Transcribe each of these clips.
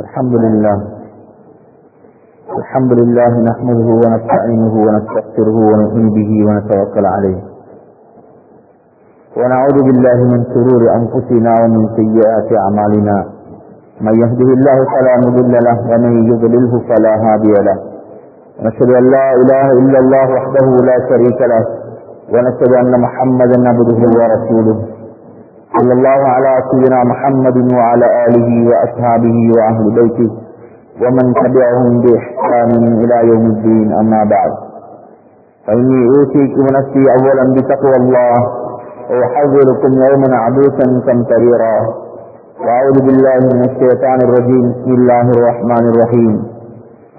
الحمد لله. الحمد لله نحمده ونستعينه ونستغفره ونؤمن به ونتوكل عليه. ونعوذ بالله من شرور أنفسنا ومن سيئات أعمالنا. من يهده الله فلا مضل له ومن يضلله فلا هادي له. ونشهد أن لا إله إلا الله وحده لا شريك له. ونشهد أن محمدا عبده ورسوله. صلى الله على سيدنا محمد وعلى آله وأصحابه وأهل بيته ومن تبعهم بإحسان إلى يوم الدين. أما بعد فإني أوصيكم نفسي أولا بتقوى الله وأحذركم يوما عبوسا كمتريرا وأعوذ بالله من الشيطان الرجيم. بسم الله الرحمن الرحيم.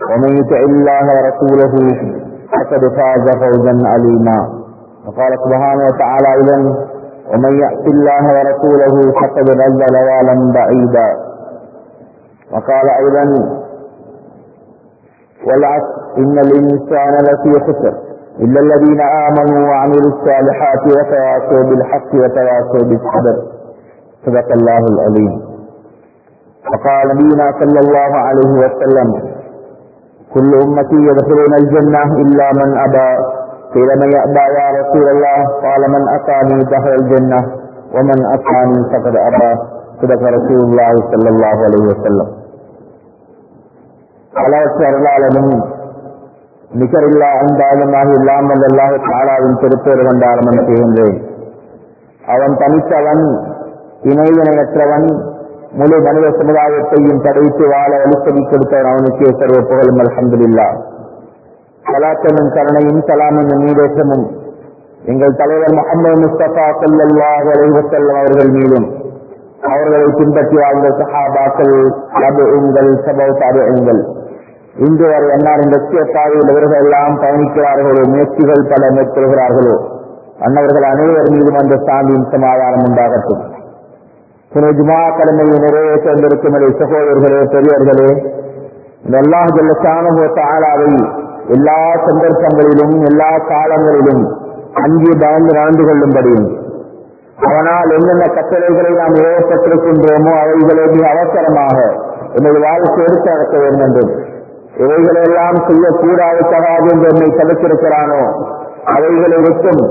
ومن يطع الله ورسوله فقد فاز فوزا عليما وقال سبحانه وتعالى إذن ومن يأت الله ورسوله فقد ضل ضلالا بعيدا. وقال أيضا والعصر إن الإنسان لفي خسر إلا الذين آمنوا وعملوا الصالحات وتواصوا بالحق وتواصوا بالصبر صدق الله العليم وقال نبينا صلى الله عليه وسلم كل أمتي يدخلون الجنة إلا من أبى. قيل من يأبى يا رسول الله قال من أتاني دخل الجنة ومن أتاني فقد أبى صدق رسول الله صلى الله عليه وسلم அளவற்ற அருளாளனும் நிகரில்லா அன்பாலுமாக இல்லாமல் அல்லாஹ் தாலாவின் திருப்பேறு கொண்ட ஆரம்பம் செய்கின்றேன் அவன் தனித்தவன் இணைவினையற்றவன் முழு மனித சமுதாயத்தையும் படைத்து வாழ வலுப்பதி கொடுத்தவன் அவனுக்கே சர்வ புகழும் அலமதுல்லா சலாத்தனும் கருணையும் சலாமின் நீதேசமும் எங்கள் தலைவர் முகமது முஸ்தபா சல்லாஹ் அலைவசல்லம் அவர்கள் மீதும் அவர்களை பின்பற்றி வாழ்ந்த சஹாபாக்கள் உங்கள் சபவ தாரியங்கள் இன்று வரை என்னால் இந்த லட்சியத்தாவில் இவர்கள் எல்லாம் பயணிக்கிறார்களோ முயற்சிகள் பல மேற்கொள்கிறார்களோ அன்னவர்கள் அனைவர் மீதும் அந்த சாந்தியின் சமாதானம் உண்டாகட்டும் துணை ஜுமா கடமையை நிறைவேற்ற வந்திருக்கும் சகோதரர்களே பெரியவர்களே இந்த அல்லாஹ் ஜல்ல தாளாவை எல்லா சந்தர்ப்பங்களிலும் எல்லா காலங்களிலும் அங்கே பயந்து நடந்து கொள்ளும்படியும் அவனால் என்னென்ன கட்டளைகளை நாம் ஏற்பட்டிருக்கின்றோமோ அவைகளை மிக அவசரமாக எனது வாழ்க்கை எடுத்து அடக்க வேண்டும். என்றும் இவைகளெல்லாம் செய்யக்கூடாது தகாது என்று என்னை தடுத்திருக்கிறானோ அவைகளை விட்டும்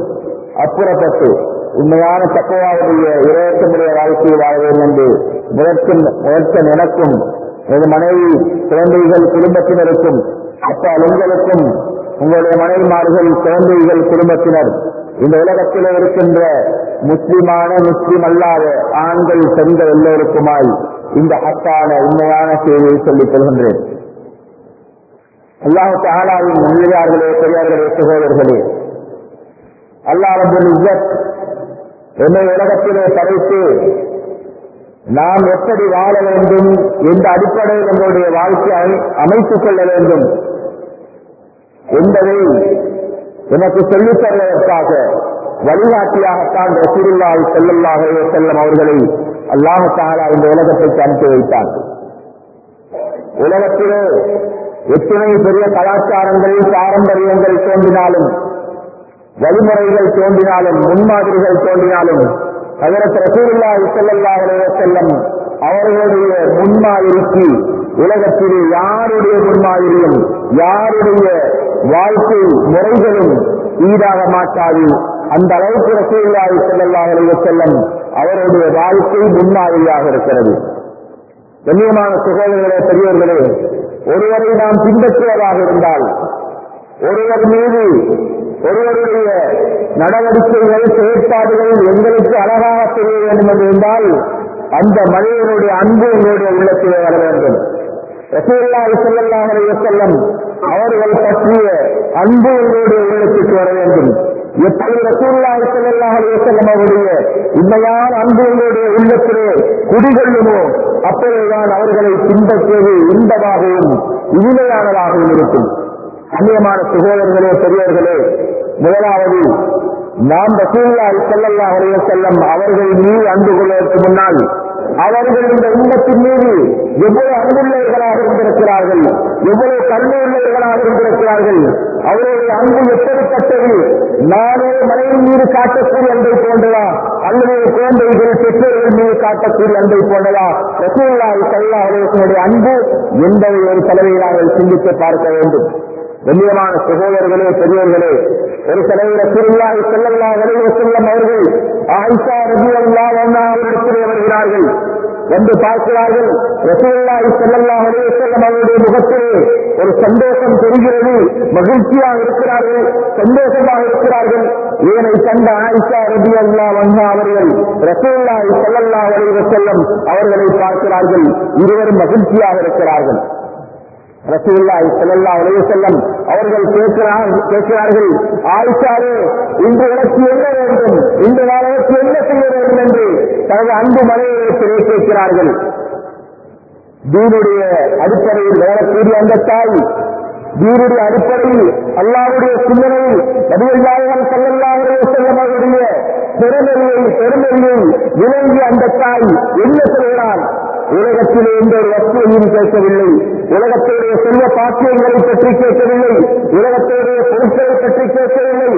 அப்புறப்பட்டு உண்மையான தக்கவாவுடைய இறையற்றமுடைய வாழ்க்கையை வாழ வேண்டும் என்று முதற்கும் முதற்கன் எனக்கும் எனது மனைவி குழந்தைகள் குடும்பத்தினருக்கும் அப்பால் உங்களுக்கும் உங்களுடைய மனைவிமார்கள் குழந்தைகள் குடும்பத்தினர் இந்த உலகத்தில் இருக்கின்ற முஸ்லிமான முஸ்லிம் அல்லாத ஆண்கள் பெண்கள் எல்லோருக்குமாய் இந்த ஹத்தான உண்மையான செய்தியை சொல்லிக் கொள்கின்றேன். அல்லாஹு ஆலாவின் முன்னிலையார்களே பெரியார்களே சகோதரர்களே அல்லாஹ் இஸ்ஸத் என்னை உலகத்திலே படைத்து நாம் எப்படி வாழ வேண்டும் எந்த அடிப்படையில் நம்முடைய வாழ்க்கையை அமைத்துக் கொள்ள வேண்டும் என்பதை எனக்கு சொல்லித் தருவதற்காக வழிகாட்டியாகத்தான் ரசூருல்லாஹி செல்லல்லாக செல்லும் அவர்களை அல்லாஹாலா இந்த உலகத்தை அனுப்பி வைத்தார். உலகத்திலே எத்தனை பெரிய கலாச்சாரங்கள் பாரம்பரியங்கள் தோன்றினாலும் வழிமுறைகள் தோன்றினாலும் முன்மாதிரிகள் தோன்றினாலும் அதற்கு ரசூலுல்லாஹி ஸல்லல்லாஹு செல்லும் அவர்களுடைய முன்மாதிரிக்கு உலகத்திலே யாருடைய முன்மாதிரியும் யாருடைய வாழ்க்கை முறைகளும் ஈடாக மாட்டாது. அந்த அளவுக்கு ரசூலுல்லாஹி ஸல்லல்லாஹு செல்லும் அவருடைய வாழ்க்கை முன்மாதிரியாக இருக்கிறது. கண்ணியமான சுகோதரர்களே பெரியவர்களே ஒருவரை நாம் பின்பற்றுவதாக இருந்தால் ஒருவர் மீது ஒருவருடைய நடவடிக்கைகள் செயற்பாடுகள் எங்களுக்கு அழகாக தெரிய வேண்டும் என்று இருந்தால் அந்த மனிதனுடைய அன்பு எங்களுடைய உள்ளத்திலே வர வேண்டும். ரசூல்லாஹி அவர்கள் பற்றிய அன்பு உங்களுடைய உள்ளத்துக்கு வர வேண்டும். எப்படி ரசூல்லாஹி ஸல்லல்லாஹு அலைஹி அவருடைய உண்மையான அன்பு உங்களுடைய உள்ளத்திலே குடிகொள்ளுமோ அப்பொழுதுதான் அவர்களை பின்பற்றுவது இன்பமாகவும் இனிமையானதாகவும் இருக்கும். அந்நியமான சுகோதரர்களே பெரியவர்களே முதலாவது நாம் ரசூல்லாஹி ஸல்லல்லாஹு அலைஹி அவர்கள் மீது அன்பு கொள்வதற்கு முன்னால் அவர்கள் இந்த உண்மத்தின் மீது எவ்வளவு அன்புள்ளவர்களாக இருந்திருக்கிறார்கள் எவ்வளவு கருணை உள்ளவர்களாக இருந்திருக்கிறார்கள் அவருடைய அன்பு எப்படிப்பட்டது? நானே மனைவி மீது காட்டக்கூடிய அன்பை போன்றதா? அல்லது குழந்தைகள் பெற்றோர்கள் மீது காட்டக்கூடிய அன்பை போன்றதா? ரசூல்லாய் கல்லா அவர்களுடைய அன்பு என்பதை ஒரு தலைவையில் நாங்கள் சிந்தித்து பார்க்க வேண்டும். கண்ணியமான சகோதரர்களே பெரியவர்களே ஒரு தலைவர திருவிழாவை ஸல்லல்லாஹு அலைஹி செல்லும் அவர்கள் ஆயிஷா ரலியல்லாஹு அன்ஹா வருகிறார்கள். வந்து பார்க்கிறார்கள். ரசூலுல்லாஹி செல்லல்லா அலைஹி செல்லும் அவருடைய முகத்திலே ஒரு சந்தோஷம் தெரிகிறது. மகிழ்ச்சியாக இருக்கிறார்கள் சந்தோஷமாக இருக்கிறார்கள். இதனை கண்ட ஆயிஷா ரலியல்லாஹு அன்ஹா அவர்கள் ரசூலுல்லாஹி செல்லல்லா அலைஹி செல்லும் அவர்களை பார்க்கிறார்கள். இருவரும் மகிழ்ச்சியாக இருக்கிறார்கள். ரசூலுல்லாஹி செல்லல்லா உலக செல்லம் அவர்கள் கேட்கிறார்கள் கேட்கிறார்கள் ஆயிஷாரே இன்று உனக்கு என்ன வேண்டும்? இந்த நாளுக்கு என்ன செய்ய வேண்டும்? என்று தனது அன்பு மனைவியிடத்திலே கேட்கிறார்கள். தீனுடைய அடிப்படையில் வேறக்கூடிய அந்த தாய் தீனுடைய அடிப்படையில் அல்லாவுடைய சிந்தனையில் நபிகள் நாயகம் ஸல்லல்லாஹு அலைஹி அவருடைய பெருமையை பெருமையை விளங்கிய அந்த தாய் என்ன சொல்கிறார் உலகத்திலே எந்த ஒரு வஸ்துவையும் கேட்கவில்லை உலகத்தோடைய செல்வ பாக்கியங்களை பற்றி கேட்கவில்லை உலகத்தோடைய பொருட்களை பற்றி கேட்கவில்லை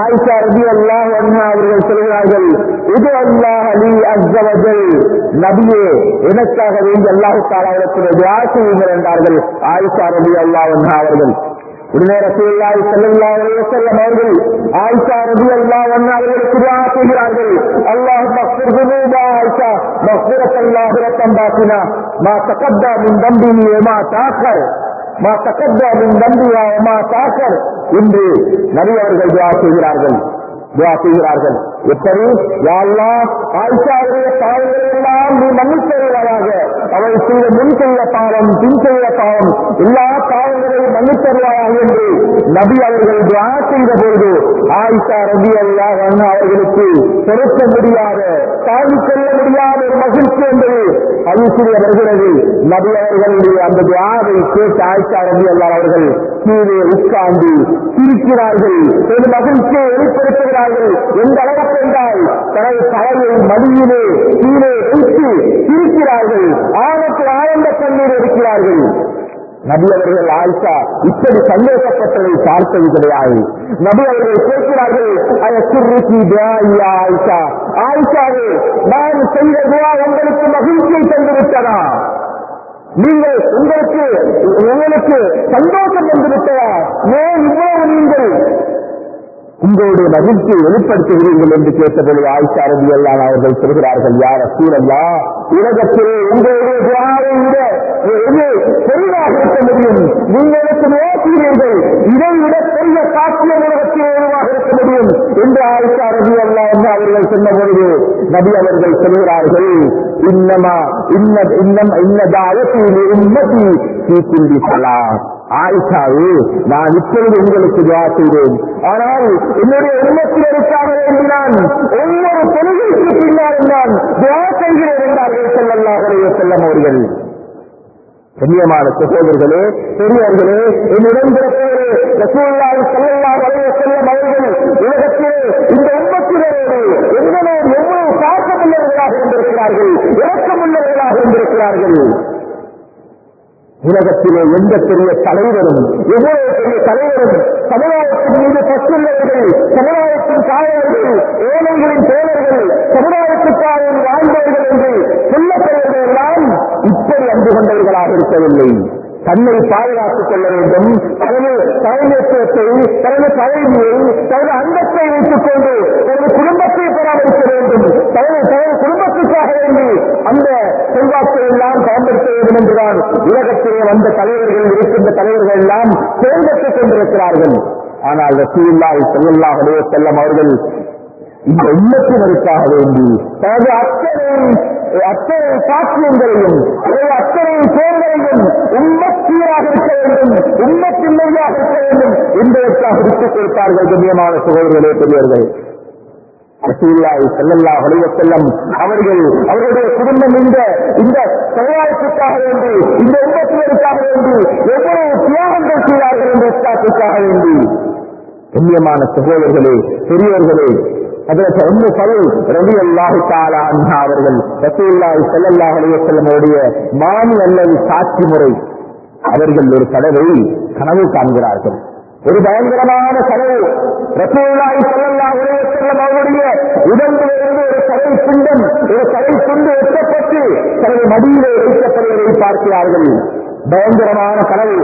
ஆயிஷா ரபி அல்லாஹ் அண்ணா அவர்கள் சொல்கிறார்கள் இது அல்லாஹ் அலி அஸ்வஜல் நபியே எனக்காக வேண்டி அல்லாஹு தாலாவிடத்தில் துவா செய்யுங்கள் என்றார்கள் ஆயிஷா ரபி அல்லாஹ் அண்ணா அவர்கள் உடனே ரசூல்லாய் செல்லல்லா செல்லம் அவர்கள் ஆயிஷா ரபி அல்லா ஒன்னா அவர்களுக்கு துவா செய்கிறார்கள் அல்லாஹ் மக்சூர் ஆயிஷா மக்ஃபிரத்தன் லாஹிரத்தன் பாத்தினா மா தகத்தா மின் தம்பிஹி வமா தாக்கர் மா தகத்தா மின் தம்பிஹா வமா தாக்கர் என்று நபி அவர்கள் துஆ செய்கிறார்கள் துவா செய்கிறார்கள் எப்படி யாழ்லா ஆயிஷாவுடைய பாவங்களை எல்லாம் நீ மன்னித்தருவாயாக அவள் செய்த முன் செய்த பாவம் பின் செய்த பாவம் எல்லா பாவங்களையும் மன்னித்தருவாயாக என்று நபி அவர்கள் துவா செய்த பொழுது ஆயிஷா ரபி அல்லா அவர்களுக்கு பொருத்த முடியாத தாங்கிக் கொள்ள முடியாத ஒரு மகிழ்ச்சி என்பது அதிசய வருகிறது. நபி அவர்களுடைய அந்த துவாவை கேட்டு ஆயிஷா ரபி அல்லா அவர்கள் கீழே உட்கார்ந்து சிரிக்கிறார்கள். ஒரு மகிழ்ச்சியை வெளிப்படுத்துகிறார்கள். எந்த அளவுக்கு என்றால் தனது தலையை மடியிலே கீழே வைத்து இருக்கிறார்கள். ஆபத்து ஆழ்ந்த கண்ணீர் இருக்கிறார்கள். நபியவர்கள் ஆயிஷா இப்படி சந்தோஷப்பட்டதை பார்த்தது கிடையாது. நபியவர்கள் கேட்கிறார்கள் ஆயிஷா? ஆயிஷாவே நான் செய்த துவா உங்களுக்கு மகிழ்ச்சியை தந்துவிட்டதா? நீங்கள் உங்களுக்கு உங்களுக்கு சந்தோஷம் வந்துவிட்டதா ஏன் இவ்வளவு நீங்கள் உங்களுடைய மகிழ்ச்சியை வெளிப்படுத்துகிறீர்கள் என்று கேட்டபொழுது ஆயிஷா ரபி அல்லான் அவர்கள் சொல்கிறார்கள் யார் சூழல்லா உலகத்திலே உங்களுடைய துவாரை விட எது பெரிதாக இருக்க முடியும்? நீங்களுக்கு நோக்கிறீர்கள் இதை விட பெரிய சாத்தியம் உலகத்தில் உருவாக இருக்க முடியும்? என்று ஆயிஷா ரபி அல்லா என்று அவர்கள் சொன்ன பொழுது நபி அவர்கள் சொல்கிறார்கள் இன்னமா இன்ன இன்னம் இன்னதாயத்தில் உண்மதி தீக்குண்டி சலா ஆயிஷாவே நான் இப்பொழுது உங்களுக்கு துவா செய்தேன். ஆனால் என்னுடைய உண்மத்தினருக்காக வேண்டி நான் ஒவ்வொரு தொழுகைக்கு பின்னால் நான் துவா செய்கிறேன் என்றார்கள் செல்லல்லாஹுடைய செல்லம் அவர்கள். கண்ணியமான சகோதரர்களே பெரியவர்களே என்னிடம் பிறப்பவரே ரசூல்லாய் செல்லல்லாஹ் அலைய செல்லம் அவர்கள் உலகத்திலே இந்த உண்மத்தினரோடு எங்களோடு எவ்வளவு பாசமுள்ளவர்களாக இருந்திருக்கிறார்கள் இரக்கமுள்ளவர்களாக இருந்திருக்கிறார்கள். உலகத்திலே எந்த பெரிய தலைவரும் எவ்வளவு பெரிய தலைவரும் சமுதாயத்தின் மீது பற்றுள்ளவர்கள் சமுதாயத்தின் காவலர்கள் ஏழைகளின் தேவர்கள் சமுதாயத்துக்காக வாழ்ந்தவர்கள் என்று சொல்லப்படுவது எல்லாம் இப்படி அன்பு கொண்டவர்களாக இருக்கவில்லை. தன்னை பாதுகாத்துக் கொள்ள வேண்டும். தனது தலைமைத்துவத்தை தனது பதவியை தனது அந்தத்தை வைத்துக் கொண்டு தனது குடும்பத்தை பராமரிக்க வேண்டும். தனது தனது குடும்பத்துக்காக வேண்டி அந்த செல்வாக்களை எல்லாம் வேண்டும் என்றுதான் உலகத்திலே வந்த தலைவர்கள் இருக்கின்ற தலைவர்கள் எல்லாம் தேர்ந்தெடுத்துக் கொண்டிருக்கிறார்கள் ஆனால் ரசூல்லாய் செல்லல்லாஹ் அலைஹி செல்லம் அவர்கள் இந்த உண்மத்தினருக்காக வேண்டி தனது அத்தனை அத்தனை சாட்சியங்களையும் தனது அத்தனை பேர்களையும் உண்மத்தீராக இருக்க வேண்டும் உண்மத்தின்மையாக இருக்க வேண்டும் என்பதற்காக விட்டுக் கொடுத்தார்கள் கண்ணியமான சகோதரர்களே பெரியவர்கள் ரசூலுல்லாஹி ஸல்லல்லாஹு அலைஹி அவர்கள் அவருடைய குடும்பம் இந்த இந்த சமுதாயத்துக்காக வேண்டி இந்த உண்மத்தினருக்காக வேண்டி எவ்வளவு தியாகங்கள் செய்தார்கள் இந்த இஸ்லாத்துக்காக வேண்டி. புண்ணியமான சகோதரர்களே பெரியவர்களே அதற்கு ஒன்று பகல் ரவி அல்லாஹு தாலா அண்ணா அவர்கள் ரசூல்லாஹி செல்லல்லா அலைஹி வஸல்லம் மாமி அல்லது சாட்சி முறை. அவர்கள் ஒரு தடவை கனவு காண்கிறார்கள். ஒரு பயங்கரமான கனவு ரசூலாய் சொல்லல்லா ஒரே செல்லம் அவருடைய உடம்பிலிருந்து ஒரு கலை துண்டம் ஒரு கலை துண்டு எட்டப்பட்டு தனது மடியிலே வைக்கப்படுவதை பார்க்கிறார்கள். பயங்கரமான கனவு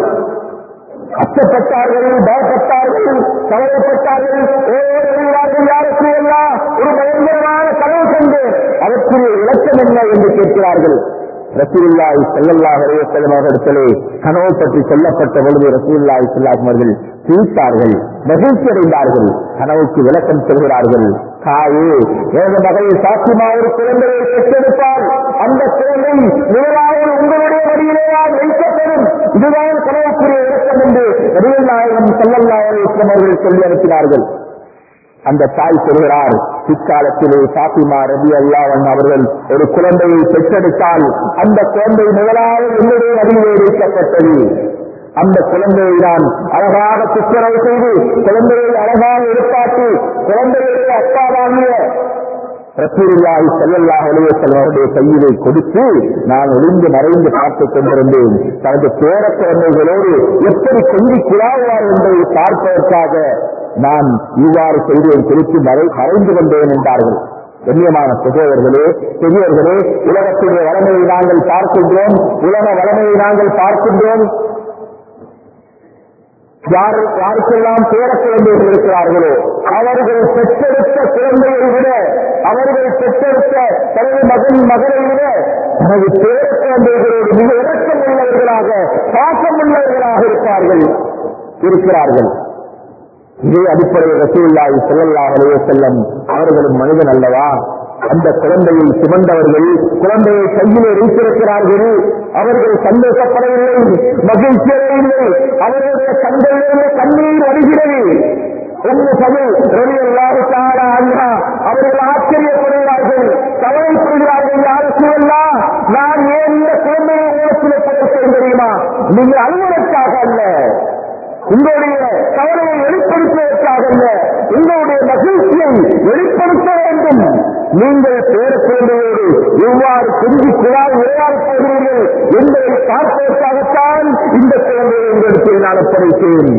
அச்சப்பட்டார்கள் பயப்பட்டார்கள் கவலைப்பட்டார்கள். ஓடுகிறார்கள் யாருக்கு எல்லாம் ஒரு பயங்கரமான கனவு கண்டு அதற்குரிய இலக்கம் என்ன என்று கேட்கிறார்கள். ரசூல்லாய் செல்லல்லாஹ் அலைவசல்லம் அவர்களிடத்திலே கனவு பற்றி சொல்லப்பட்ட பொழுது ரசூல்லாய் செல்லாஹ் அவர்கள் சிரித்தார்கள் மகிழ்ச்சி அடைந்தார்கள் கனவுக்கு விளக்கம் சொல்கிறார்கள். தாயே எனது மகளை சாத்திமா ஒரு குழந்தையை பெற்றெடுப்பார் அந்த குழந்தை முதலாவது உங்களுடைய வழியிலேயால் வைக்கப்படும். இதுதான் கனவுக்குரிய விளக்கம் என்று ரசூல்லாயிரம் செல்லல்லாஹ் அலைவசல்லம் அவர்கள் சொல்லி அனுப்பினார்கள். அந்த தாய் சொல்கிறார் பிற்காலத்திலே பாத்திமா ரவி அல்லாவன் அவர்கள் ஒரு குழந்தையை பெற்றெடுத்தால் அந்த குழந்தை முதலாவது என்னுடைய நதியிலே வைக்கப்பட்டது. அந்த குழந்தையை நான் அழகாக சித்தரவு செய்து குழந்தையை அழகாக எடுப்பாட்டி குழந்தையுடைய அப்பா வாங்கிய ஸல்லல்லாஹு அலைஹி வஸல்லம் கையிலே கொடுத்து நான் ஒளிந்து மறைந்து பார்த்துக் கொண்டிருந்தேன். தனது பேர குழந்தைகளோடு எப்படி கொஞ்சி குழாவார் என்பதை பார்ப்பதற்காக நான் இவ்வாறு செய்தேன் குறித்து மறை மறைந்து கொண்டேன் என்றார்கள். கண்ணியமான சகோதரர்களே பெரியவர்களே உலகத்துடைய வளமையை நாங்கள் பார்க்கின்றோம். உலக வளமையை நாங்கள் பார்க்கின்றோம். யார் யாருக்கெல்லாம் பேர குழந்தைகள் இருக்கிறார்களோ அவர்கள் பெற்றெடுத்த குழந்தையை விட அவர்கள் பெற்றெடுத்த தனது மகன் மகளை விட தனது பேர குழந்தைகளோடு மிக இறக்கம் உள்ளவர்களாக பாசம் உள்ளவர்களாக இருப்பார்கள் இருக்கிறார்கள். இதே அடிப்படையில் ரசூல்லாய் செல்லல்லா அலைய செல்லம் அவர்களும் மனிதன் அல்லவா? அந்த குழந்தையை சுமந்தவர்கள் குழந்தையை கையிலே வைத்திருக்கிறார்கள் அவர்கள் சந்தோஷப்படவில்லை மகிழ்ச்சி அடையவில்லை அவர்களுடைய கண்களிலிருந்து கண்ணீர் வருகிறது அவர்கள் ஆச்சரியப்படுகிறார்கள். கவலைப்படுகிறார்கள் யாரு நான் ஏன் இந்த குழந்தையை உலகத்திலே படைத்தேன் தெரியுமா? நீங்கள் அல்ல உங்களுடைய கவலையை வெளிப்படுத்துவதற்காக அல்ல உங்களுடைய மகிழ்ச்சியை வெளிப்படுத்த வேண்டும் நீங்கள் பேர குழந்தையோடு எவ்வாறு குஞ்சு குழாய் விளையாடப் போகிறீர்கள் என்பதை பார்ப்பதற்காகத்தான் இந்த குழந்தையை உங்களுக்கு நான் ஒப்படைத்தேன்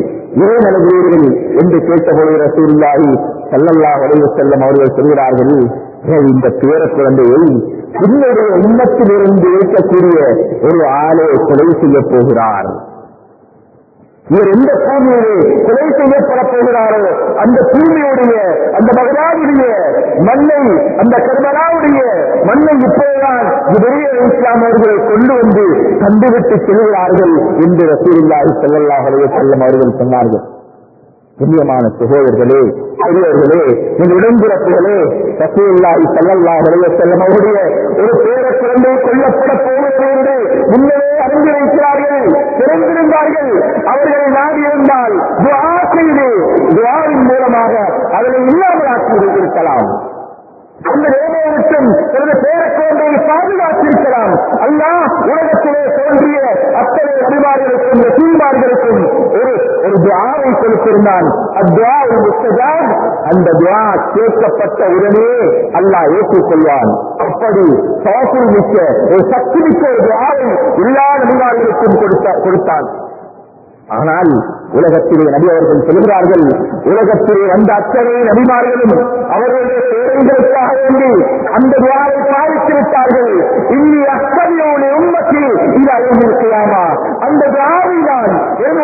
ஏன் அழுகிறீர்கள் என்று கேட்டபோது ரசூல்லாஹி சல்லல்லா வளைவு செல்லும் அவர்கள் சொல்கிறார்கள் இந்த பேர குழந்தையை என்னுடைய உண்மத்திலிருந்து இருக்கக்கூடிய ஒரு ஆளே கொலை செய்ய போகிறார். இவர் எந்த பூமியிலே கொலை செய்யப்பட போகிறாரோ அந்த பூமியுடைய அந்த மகனாவுடைய மண்ணை அந்த கர்மனாவுடைய மண்ணை இப்போதுதான் இவரே இஸ்லாம் அவர்களை கொண்டு வந்து தந்துவிட்டு செல்கிறார்கள் என்று ரசூலுல்லாஹி ஸல்லல்லாஹு செல்லும் அவர்கள் சொன்னார்கள். புண்ணியமான சகோதரர்களே பெரியவர்களே என் இடம்பிறப்புகளே சசூல்லாய் ஸல்லல்லாஹு அலைஹி வஸல்லம் அவருடைய ஒரு பேர குழந்தை கொல்லப்பட போகிறது என்று முன்னரே அறிந்து வைக்கிறார்கள் திறந்திருந்தார்கள் அவர்களை நாடியிருந்தால் துவா செய்து துவாவின் மூலமாக அவர்களை இல்லாமலாக்கி இருக்கலாம் அந்த வேலையை விட்டும் எனது பேர குழந்தையை பாதுகாத்திருக்கலாம். அல்லா உலகத்திலே தோன்றிய அத்தனை அறிவார்களுக்கும் சீன்பார்களுக்கும் துவாவை கொடுத்திருந்தான். அத்வா முஸ்தஜாப் அந்த துவா கேட்கப்பட்ட உடனே அல்லாஹ் ஏற்றுக்கொள்வான் அப்படி சோசல் மிக்க ஒரு சக்தி மிக்க ஒரு துவாவை எல்லா நபிமார்களுக்கும் கொடுத்தான். ஆனால் உலகத்திலே நபி அவர்கள் சொல்கிறார்கள் உலகத்திலே வந்த அத்தனை நபிமார்களும் அவர்களுடைய பேரங்களுக்காக வேண்டி அந்த துவாரை பாதித்திருப்பார்கள் விட்டார்கள். இன்னி அத்தனையோட உண்மத்தில் இது அழகிருக்கலாமா அந்த துவாவை தான் என்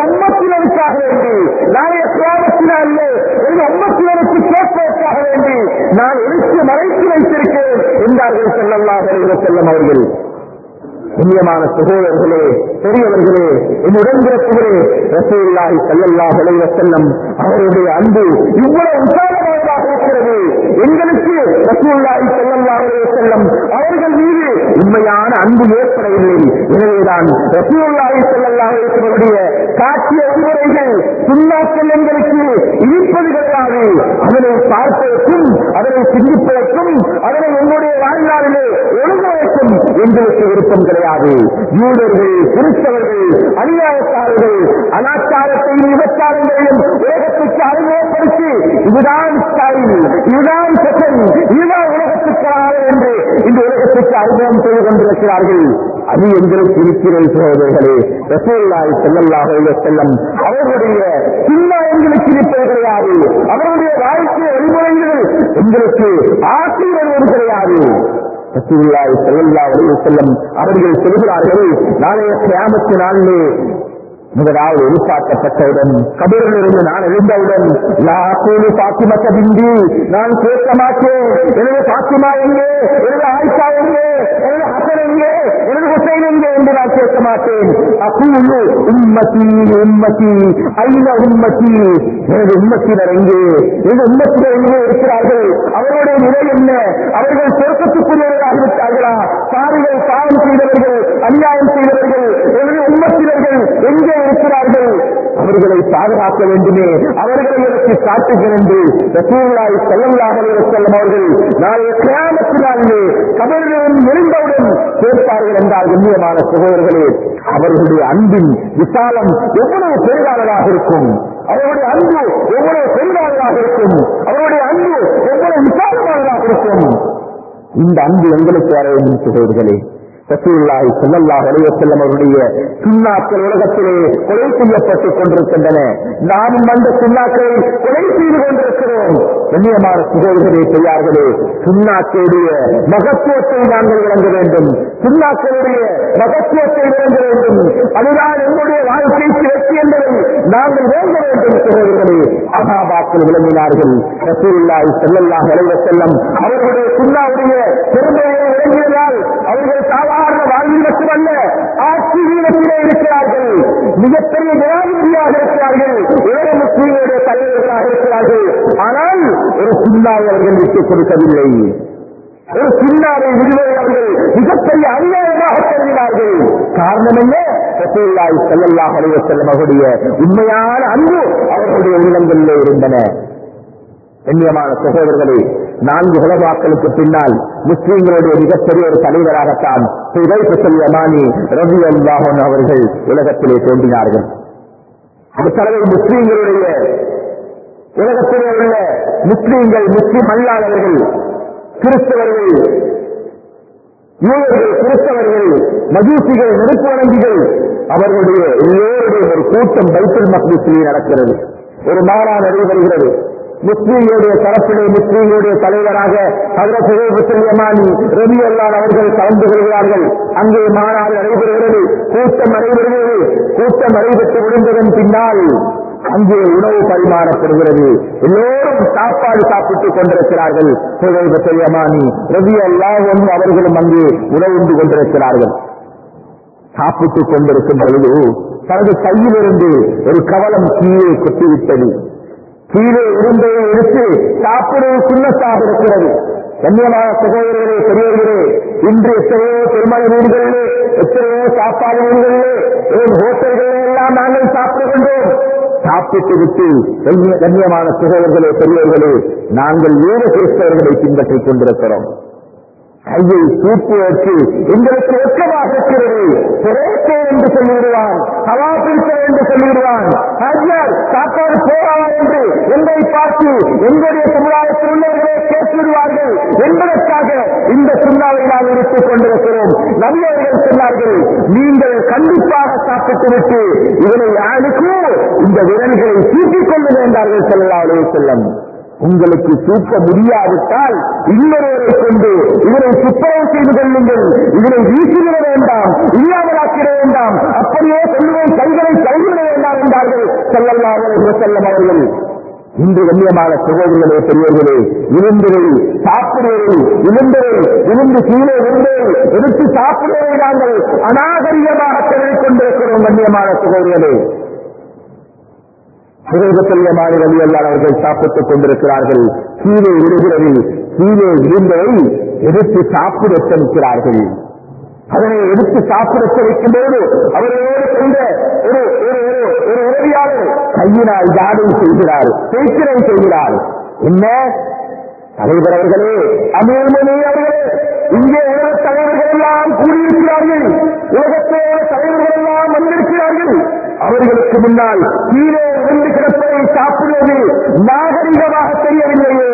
உண்மத்தினருக்காக வேண்டி. நாளைய சுவாபத்தில் அல்ல. என் அம்மத்தினருக்கு கேட்பதற்காக வேண்டி நான் ஒழித்து மறைத்து வைத்திருக்கிறேன் என்றார்கள் செல்லல்லாத செல்லம் அவர்கள். புண்ணியமான சகோதரர்களே பெரியவர்களே என் உடன்பிறப்புகளே ரசூல்லாஹி ஸல்லல்லாஹு அலைஹி வஸல்லம் அவருடைய அன்பு இவ்வளவு விசாலமானதாக இருக்கிறது. எங்களுக்கு ரசூல்லாஹி ஸல்லல்லாஹு அலைஹி வஸல்லம் அவர்கள் மீது உண்மையான அன்பு ஏற்படவில்லை. எனவேதான் ரசூல்லாஹி ஸல்லல்லாஹு அலைஹி காட்டிய உண்மைகள் சுண்ணாக்கள் எங்களுக்கு இருப்பது கிடையாது. அதனை பார்ப்பதற்கும் அதனை சிந்திப்பதற்கும் அதனை உங்களுடைய வாழ்நாளிலே ஒழுங்குவதற்கும் எங்களுக்கு விருப்பம் கிடையாது. யூதர்கள் கிறிஸ்தவர்கள் அநியாயக்காரர்கள் அனா விபச்சாரங்களையும் உலகத்துக்கு அறிமுகப்படுத்தி இதுதான் ஸ்டைல் இதுதான் செகன் இதுதான் உலகத்துக்காக என்று இந்த உலகத்தில் எங்களுக்கு அனுபவம் செய்து கொண்டிருக்கிறார்கள். அது எங்களுக்கு இருக்கிறது சோதர்களே ரசூல்லாய் செல்லல்லாக செல்லம் அவர்களுடைய சின்ன எங்களுக்கு இருப்பது கிடையாது. அவர்களுடைய வாழ்க்கை வழிமுறைகள் எங்களுக்கு ஆசீர்வது கிடையாது. ரசூல்லாய் செல்லல்லாஹு செல்லம் அவர்கள் சொல்கிறார்கள் நாளைய கியாமத்து நாளிலே முதலாவது எதிர்பார்க்கப்பட்டவுடன் கபரில் நான் எழுந்தவுடன் கூலி பாத்திமத்த பிந்தி நான் கேட்க மாட்டேன். எனது பாத்திமா எங்கே? எனது ஆயிஷா எங்கே? எனது ஹசன் எங்கே? எனது ஹுசைன் எங்கே? என்று நான் கேட்க மாட்டேன். அகூலு உம்மதி உம்மதி ஐன உம்மதி எனது உம்மத்தினர் எங்கே? எனது உம்மத்தினர் எங்கே இருக்கிறார்கள்? அவர்களுடைய நிலை என்ன? அவர்கள் சொர்க்கத்துக்குரியவர்களாக விட்டார்களா பாருங்கள் பாவம் செய்தவர்கள் அநியாயம் செய்தவர்கள் எனது உம்மத்தினர்கள் எங்கே இருக்கிறார்கள் அவர்களை பாதுகாக்க வேண்டுமே. அவர்களை எனக்கு காட்டுகிறேன் என்று ரசூலாய் செல்லல்லாக செல்லும் அவர்கள் நாளைய கிராமத்தினாலே கபரிலிருந்து எழுந்தவுடன் கேட்பார்கள் என்றால் கண்ணியமான சகோதரர்களே அவர்களுடைய அன்பின் விசாலம் எவ்வளவு பெரிதானதாக இருக்கும்? அவருடைய அன்பு எவ்வளவு பெரிதானதாக இருக்கும்? அவருடைய அன்பு எவ்வளவு விசாலமானதாக இருக்கும்? இந்த அன்பு எங்களுக்கு வர வேண்டும் சகோதரர்களே. ரசூல்லாய் செல்லல்லாஹ் அலைவசல்லம் அவருடைய சுண்ணாக்கள் உலகத்திலே கொலை செய்யப்பட்டுக் கொண்டிருக்கின்றன. நாமும் அந்த சுண்ணாக்களை கொலை செய்து கொண்டிருக்கிறோம். கண்ணியமான சுகோதரே பெரியார்களே சுண்ணாக்களுடைய மகத்துவத்தை நாங்கள் விளங்க வேண்டும். சுண்ணாக்களுடைய மகத்துவத்தை விளங்க வேண்டும். அதுதான் எங்களுடைய வாழ்க்கைக்கு வெற்றி என்பதை நாங்கள் வேண்ட வேண்டும் சகோதரர்களே. அகாபாக்கள் விளங்கினார்கள். ரசூல்லாய் செல்லல்லாஹ் அலைவசல்லம் அவர்களுடைய சுண்ணாவுடைய பெருமையை விளங்கியதால் அவர்கள் சாதாரண வாழ்வில் மட்டுமல்ல ஆட்சி வீரத்திலே இருக்கிறார்கள் மிகப்பெரிய ஜனாதிபதியாக இருக்கிறார்கள் உலக முஸ்லீம்களுடைய தலைவர்களாக இருக்கிறார்கள் ஆனால் ஒரு சுண்ணாவை அவர்கள் விட்டுக் கொடுக்கவில்லை ஒரு சின்னாவை விடுவதை அவர்கள் மிகப்பெரிய அநியாயமாக கருதினார்கள் காரணம் என்ன ரசூல்லாய் செல்லல்லாஹ் அலைவசல்லம் அவருடைய உண்மையான அன்பு அவர்களுடைய உள்ளங்களிலே இருந்தன கண்ணியமான சகோதரர்களே நான்கு உலகாக்களுக்கு பின்னால் முஸ்லீம்களுடைய மிகப்பெரிய ஒரு தலைவராகத்தான் யமானி ரவி அல்லாஹன் அவர்கள் உலகத்திலே தோன்றினார்கள். அந்த தலைவர் முஸ்லீம்களுடைய உலகத்திலே உள்ள முஸ்லீம்கள் முஸ்லீம் அல்லாதவர்கள் கிறிஸ்தவர்கள் யூதர்கள் கிறிஸ்தவர்கள் மகிழ்ச்சிகள் நெருப்பு வணங்கிகள் அவர்களுடைய எல்லோருடைய ஒரு கூட்டம் பைத்தல் மக்னிசிலே நடக்கிறது. ஒரு மாநாடு நடைபெறுகிறது. முஸ்லீம்களுடைய தரப்பிலே முஸ்லீம்களுடைய தலைவராக ஹதரத்மானி ரவி அல்லான் அவர்கள் கலந்து கொள்கிறார்கள். அங்கே மாநாடு நடைபெறுகிறது. கூட்டம் நடைபெறுகிறது. கூட்டம் நடைபெற்று முடிந்ததன் பின்னால் அங்கே உணவு பரிமாறப்படுகிறது. எல்லோரும் சாப்பாடு சாப்பிட்டுக் கொண்டிருக்கிறார்கள். சுகைபத்தல்யமானி ரவி அல்லாஹும் அவர்களும் அங்கே உணவுண்டு கொண்டிருக்கிறார்கள். சாப்பிட்டுக் கொண்டிருக்கும் பொழுது தனது கையிலிருந்து ஒரு கவலம் கீழே கொட்டிவிட்டது. கீழே இருந்ததை எடுத்து சாப்பிடுவது சுண்ணத்தாக இருக்கிறது. கண்ணியமான சகோதரர்களே பெரியவர்களே இன்று எத்தனையோ பெருமாள் வீடுகளிலே எத்தனையோ சாப்பாடு வீடுகளிலே ஏன் ஹோட்டல்களிலே எல்லாம் நாங்கள் சாப்பிடுகின்றோம் சாப்பிட்டு விட்டு கண்ணியமான சகோதரர்களே பெரியவர்களே நாங்கள் வேறு கிறிஸ்தவர்களை பின்பற்றிக் கொண்டிருக்கிறோம். கையை தூக்கி வச்சு எங்களுக்கு வெக்கமாக இருக்கிறது. குறைத்தே என்று சொல்லிவிடுவான். ஹவா பிடித்தது என்று சொல்லிவிடுவான். ஹஜ்ஜர் சாப்பாடு போகாதா என்று எங்களை பார்த்து எங்களுடைய சமுதாயத்தில் உள்ளவர்களே கேட்டுவிடுவார்கள். என்பதற்காக இந்த சுண்ணாவை நாம் எடுத்துக் கொண்டிருக்கிறோம். நபி சொன்னார்கள் நீங்கள் கண்டிப்பாக சாப்பிட்டுவிட்டு இதனை யாருக்கும் இந்த விரல்களை தூக்கிக் கொள்ள வேண்டார்கள் செல்லாலே செல்லம் உங்களுக்கு தூக்க முடியாவிட்டால் இன்னொருவரை கொண்டு இதனை துப்புரவு செய்து கொள்ளுங்கள். இதனை வீசிவிட வேண்டாம். இல்லாமலாக்கிட வேண்டாம். அப்படியே சொல்லுவேன் கைகளை கைவிட வேண்டாம் என்றார்கள். செல்லல்லாமல் செல்லம் அவர்கள். இன்று கண்ணியமான சகோதரர்களே பெரியவர்களே இருந்ததை சாப்பிடுவதை இருந்ததை இருந்து கீழே இருந்ததை எடுத்து சாப்பிடுவதை நாங்கள் அநாகரிகமாக தெரிவித்துக் கொண்டிருக்கிறோம் கண்ணியமான சகோதரர்களே சுரேபத்தல்ய மாநில அவர்கள் சாப்பிட்டுக் கொண்டிருக்கிறார்கள். கீழே விழுகிறது கீழே விழுந்ததை எடுத்து சாப்பிட எத்தனிக்கிறார்கள் அதனை எடுத்து சாப்பிட வைக்கும் போது அவர்களோடு சென்ற ஒரு ஒரு உதவியாளர் கையினால் ஜாடை செய்கிறார் பேச்சினை செய்கிறார். என்ன? தலைவர் அவர்களே அமீர்மணி அவர்களே இங்கே உலக தலைவர்கள் எல்லாம் கூடியிருக்கிறார்கள். உலகத்தோட அவர்களுக்கு முன்னால் கீழே விழுந்து கிடப்பதை சாப்பிடுவது நாகரிகமாக தெரியவில்லையே.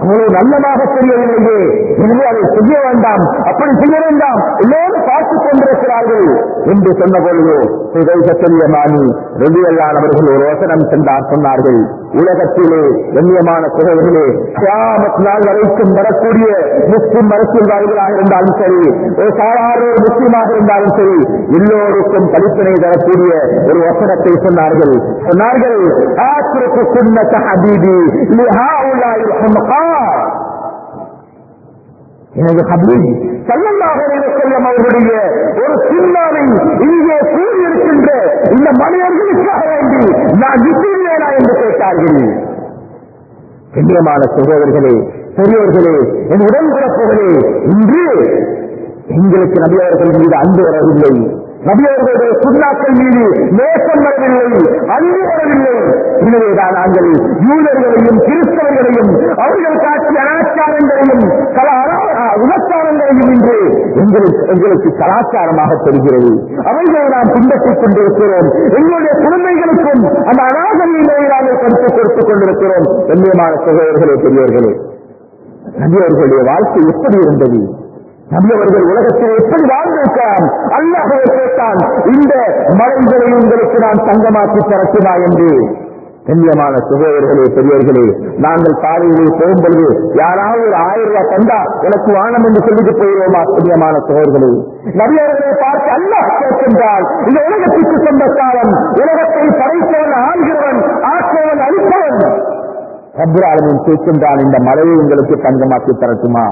அவ்வளவு நல்லதாக தெரியவில்லையே. எனவே அதை செய்ய வேண்டாம். அப்படி செய்ய வேண்டாம். எல்லோரும் பார்த்துக் கொண்டிருக்கிறார்கள் என்று சொன்ன பொழுது சுதைசத்தியமானி ரெவியல்லானவர்கள் ஒரு வசனம் சென்றார் சொன்னார்கள் உலகத்திலே கண்ணியமான சுகைகளே கியாமத் நாள் வரைக்கும் வரக்கூடிய முஸ்லிம் அரசியல்வாதிகளாக இருந்தாலும் சரி ஒரு சாதாரண ஒரு முஸ்லிமாக இருந்தாலும் சரி எல்லோருக்கும் படிப்பினை தரக்கூடிய ஒரு வசனத்தை சொன்னார்கள். சொன்னார்கள் ஆத்திரத்து ஹபீபி லிஹாவுல்லாஹில் ஹம்கா அவர்களுடைய ஒரு சின்னாவை இங்கே கூறியிருக்கின்ற இந்த மனிதர்களுக்காக வேண்டி நான் நிச்சயம் என்று கேட்டார்கள். கண்ணியமான சகோதரர்களே பெரியவர்களே என் உடன்பிறப்புகளே இன்று எங்களுக்கு நபியவர்கள் மீது அன்பு வரவில்லை நபியவர்களுடைய சுண்ணாக்கள் மீது நேசம் வரவில்லை அன்பு வரவில்லை. எனவேதான் நாங்கள் யூதர்களையும் கிறிஸ்தவர்களையும் அவர்கள் காட்டிய அனாச்சாரங்களையும் கல இன்று எங்களுக்கு எங்களுக்கு கலாச்சாரமாக தெரிகிறது. அவைகளை நாம் பின்பற்றிக் கொண்டிருக்கிறோம். எங்களுடைய குழந்தைகளுக்கும் அந்த அனாதமையை நாங்கள் கருத்து கொடுத்துக் கொண்டிருக்கிறோம். கண்ணியமான சகோதரர்களே பெரியவர்களே நபியவர்களுடைய வாழ்க்கை எப்படி இருந்தது? நபி அவர்கள் உலகத்தில் எப்படி வாழ்ந்திருக்கிறான் அல்லாஹே கேட்டான் இந்த மலைகளை உங்களுக்கு நான் தங்கமாக்கி தரட்டுமா என்று? கண்ணியமான சுகோதர்களே பெரியவர்களே நாங்கள் காலையிலே போகும்பொழுது யாராவது ஒரு ஆயிரம் ரூபாய் தந்தா எனக்கு வானம் என்று சொல்லிட்டு போயிடுவோமா கண்ணியமான சுகோதர்களே நபியவர்களை பார்த்து அல்ல கேட்கின்றால் இந்த உலகத்திற்கு சொந்தக்காரன் உலகத்தை படைத்தவன் ஆள்கிறவன் ஆற்றவன் அளிப்பவன் அப்துராலமின் கேட்கின்றான் இந்த மலையை உங்களுக்கு தங்கமாக்கி தரட்டுமா?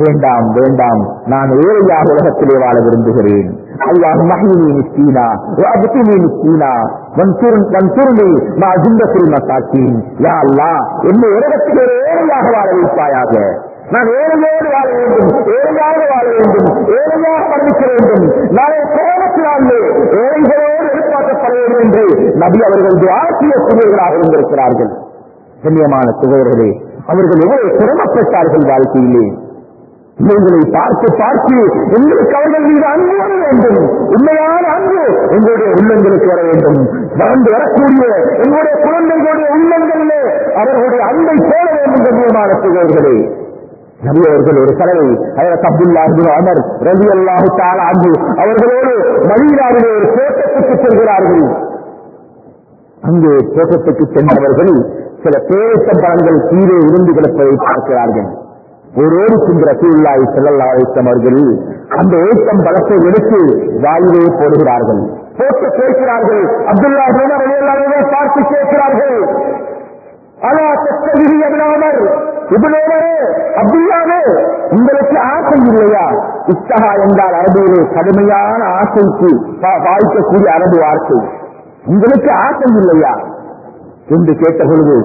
வேண்டாம் வேண்டாம் நான் ஏழையாக உலகத்திலே வாழ விரும்புகிறேன் அல்லாஹ் மஹினி மிஸ்கீனா அபுத்தினி மிஸ்கீனா வன்சுருணி நான் ஜிந்தசுரி மசாக்கின் யா அல்லாஹ் என்னை உலகத்திலே ஒரு ஏழையாக வாழ வைப்பாயாக நான் ஏழையோடு வாழ வேண்டும் ஏழையாக வாழ வேண்டும் ஏழையாக மரணிக்க வேண்டும் நாளை கோபத்தினாலே ஏழைகளோடு எதிர்பார்க்கப்பட வேண்டும் என்று நபி அவர்கள் துவாசியக்கூடியவர்களாக இருந்திருக்கிறார்கள் கண்ணியமான சுகர்களே அவர்கள் எவ்வளவு சிரமப்பட்டார்கள் வாழ்க்கையிலே இவர்களை பார்த்து பார்த்து எங்களுக்கு அவர்கள் மீது அன்பு வர வேண்டும். உண்மையான அன்பு எங்களுடைய உள்ளங்களுக்கு வர வேண்டும். வளர்ந்து வரக்கூடிய எங்களுடைய குழந்தைகளுடைய உள்ளங்களிலே அவர்களுடைய அன்பை தேட வேண்டும் கண்ணியமான செய்வர்களே நபி ஒரு தலைவை அதற்கு அப்துல்லா அமர் ரவி அல்லாஹு தாலாந்து அவர்களோடு மதீனாவிலே ஒரு தோட்டத்துக்கு செல்கிறார்கள். அங்கே தோட்டத்துக்கு சென்றவர்கள் சில பேரிட்ட பழங்கள் கீழே இருந்து கிடப்பதை பார்க்கிறார்கள். ஒரு ஓடிக்கும் ரசூல்லாய் செல்லல்லா வைத்தம் அவர்கள் அந்த ஏற்றம் பலத்தை எடுத்து வாயிலே போடுகிறார்கள். போட்டு கேட்கிறார்கள். அப்துல்லா எல்லாருமே பார்த்து கேட்கிறார்கள். அலா தத்தகிரி அபினாமர் உங்களுக்கு ஆசை இல்லையா? இத்தகா என்றால் அரபியிலே கடுமையான ஆசைக்கு வாய்க்கக்கூடிய அரபு வார்த்தை. உங்களுக்கு ஆசை இல்லையா? என்று கேட்ட பொழுது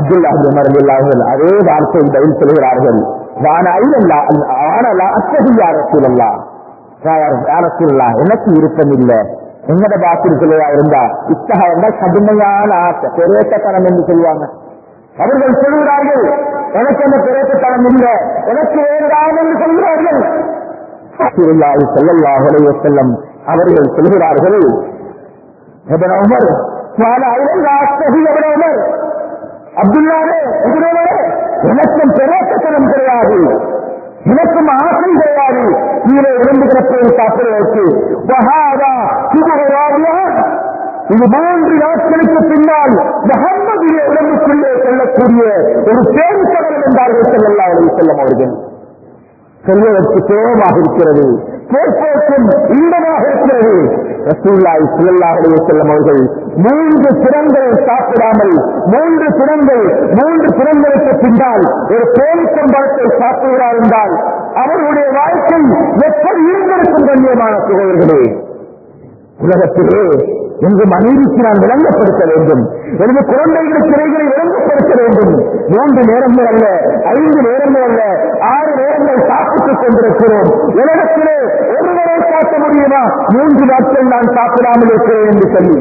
அப்துல்லா மரபில்லார்கள் அதே வார்த்தை பதில் சொல்கிறார்கள். எனக்கு விருப்பம் இல்லை எங்கட பாத்திருக்கிறதா இருந்தா இத்தகா என்றால் கடுமையான ஆசை பெரேட்டத்தனம் என்று சொல்லுவாங்க அவர்கள் சொல்கிறார்கள் எனக்கு அந்த பெரேட்டத்தனம் இல்லை எனக்கு வேண்டாம் என்று சொல்கிறார்கள் செல்லல்லாஹுடைய செல்லம் அவர்கள் சொல்கிறார்கள் எபன் எனக்கும் பெருத்தனம் கிடையாது. எனக்கும் ஆசை கிடையாது. கீழே இரண்டு கிடப்பையை சாப்பிடுவதற்கு. இது மூன்று நாட்களுக்கு பின்னால் முகம்மதிய உடம்புக்குள்ளே செல்லக்கூடிய ஒரு பேருத்தவர்கள் என்றார்கள் செல்லல்லா செல்லும் அவர்கள். செல்வதற்கு சுலபமாக இருக்கிறது. கேட்பதற்கும் இன்பமாக இருக்கிறது. ரசூல்லாய் சுழல்லாகவே செல்லும் அவர்கள் மூன்று திறன்கள் சாப்பிடாமல் மூன்று திறன்கள் மூன்று திறங்களுக்கு பின்னால் ஒரு பேரிச்சம்பழத்தை சாப்பிடுகிறார் என்றால் அவருடைய வாழ்க்கை எப்படி இருந்திருக்கும் கண்ணியமான சகோதரர்களே? உலகத்திலே என்று மனைவிக்கு நான் விளங்கப்படுத்த வேண்டும். எனது குழந்தைகளுக்கு இறைகளை விளங்கப்படுத்த வேண்டும். மூன்று நேரங்கள் அல்ல ஐந்து நேரங்கள் அல்ல ஆறு நேரங்கள் சாப்பிட்டுக் கொண்டிருக்கிறோம். உலகத்திலே ஒருவரை காட்ட முடியுமா? மூன்று நாட்கள் நான் சாப்பிடாமல் இருக்கிறேன் என்று சொல்லி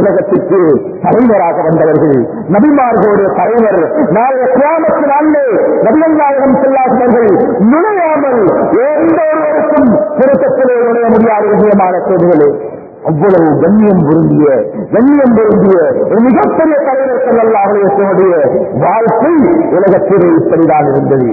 உலகத்திற்கு தலைவராக வந்தவர்கள். நபிமார்களுடைய தலைவர். நாளைய கிராமத்து நாளிலே நபியங்காயிரம் செல்லாதவர்கள் நுழையாமல் எந்த ஒருவருக்கும் திருத்தத்திலே நுழைய முடியாத விஷயமான செய்திகளே. அவ்வளவு கண்ணியம் பொருந்திய கண்ணியம் பொருந்திய ஒரு மிகப்பெரிய தலைவர் செல்லல்லாஹுடைய வாழ்க்கை உலகத்திலே இப்படிதான் இருந்தது.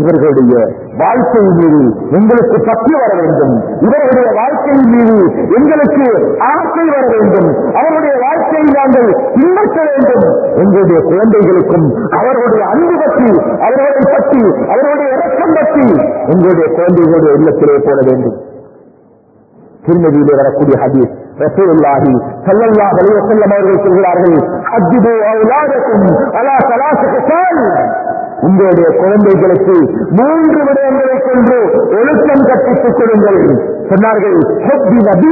இவர்களுடைய வாழ்க்கை மீது எங்களுக்கு பற்றி வர வேண்டும். இவர்களுடைய வாழ்க்கை மீது எங்களுக்கு ஆசை வர வேண்டும். அவருடைய வாழ்க்கையை நாங்கள் பின்பற்ற வேண்டும். எங்களுடைய குழந்தைகளுக்கும் அவர்களுடைய அன்பு பற்றி அவர்களை பற்றி அவர்களுடைய இறக்கம் பற்றி எங்களுடைய குழந்தைகளுடைய இல்லத்திலே போட வேண்டும். திருமதியிலே வரக்கூடிய ஹதீஸ் ரசூலுல்லாஹி சல்லல்லா அலைஹி வஸல்லம் அவர்கள் சொல்கிறார்கள் அஜ்ஜிது அவுலாதக்கும் அலா உங்களுடைய குழந்தைகளுக்கு மூன்று விடயங்களை கொண்டு ஒழுக்கம் கற்பித்துக் கொடுங்கள். சொன்னார்கள் ஹப்பி நபி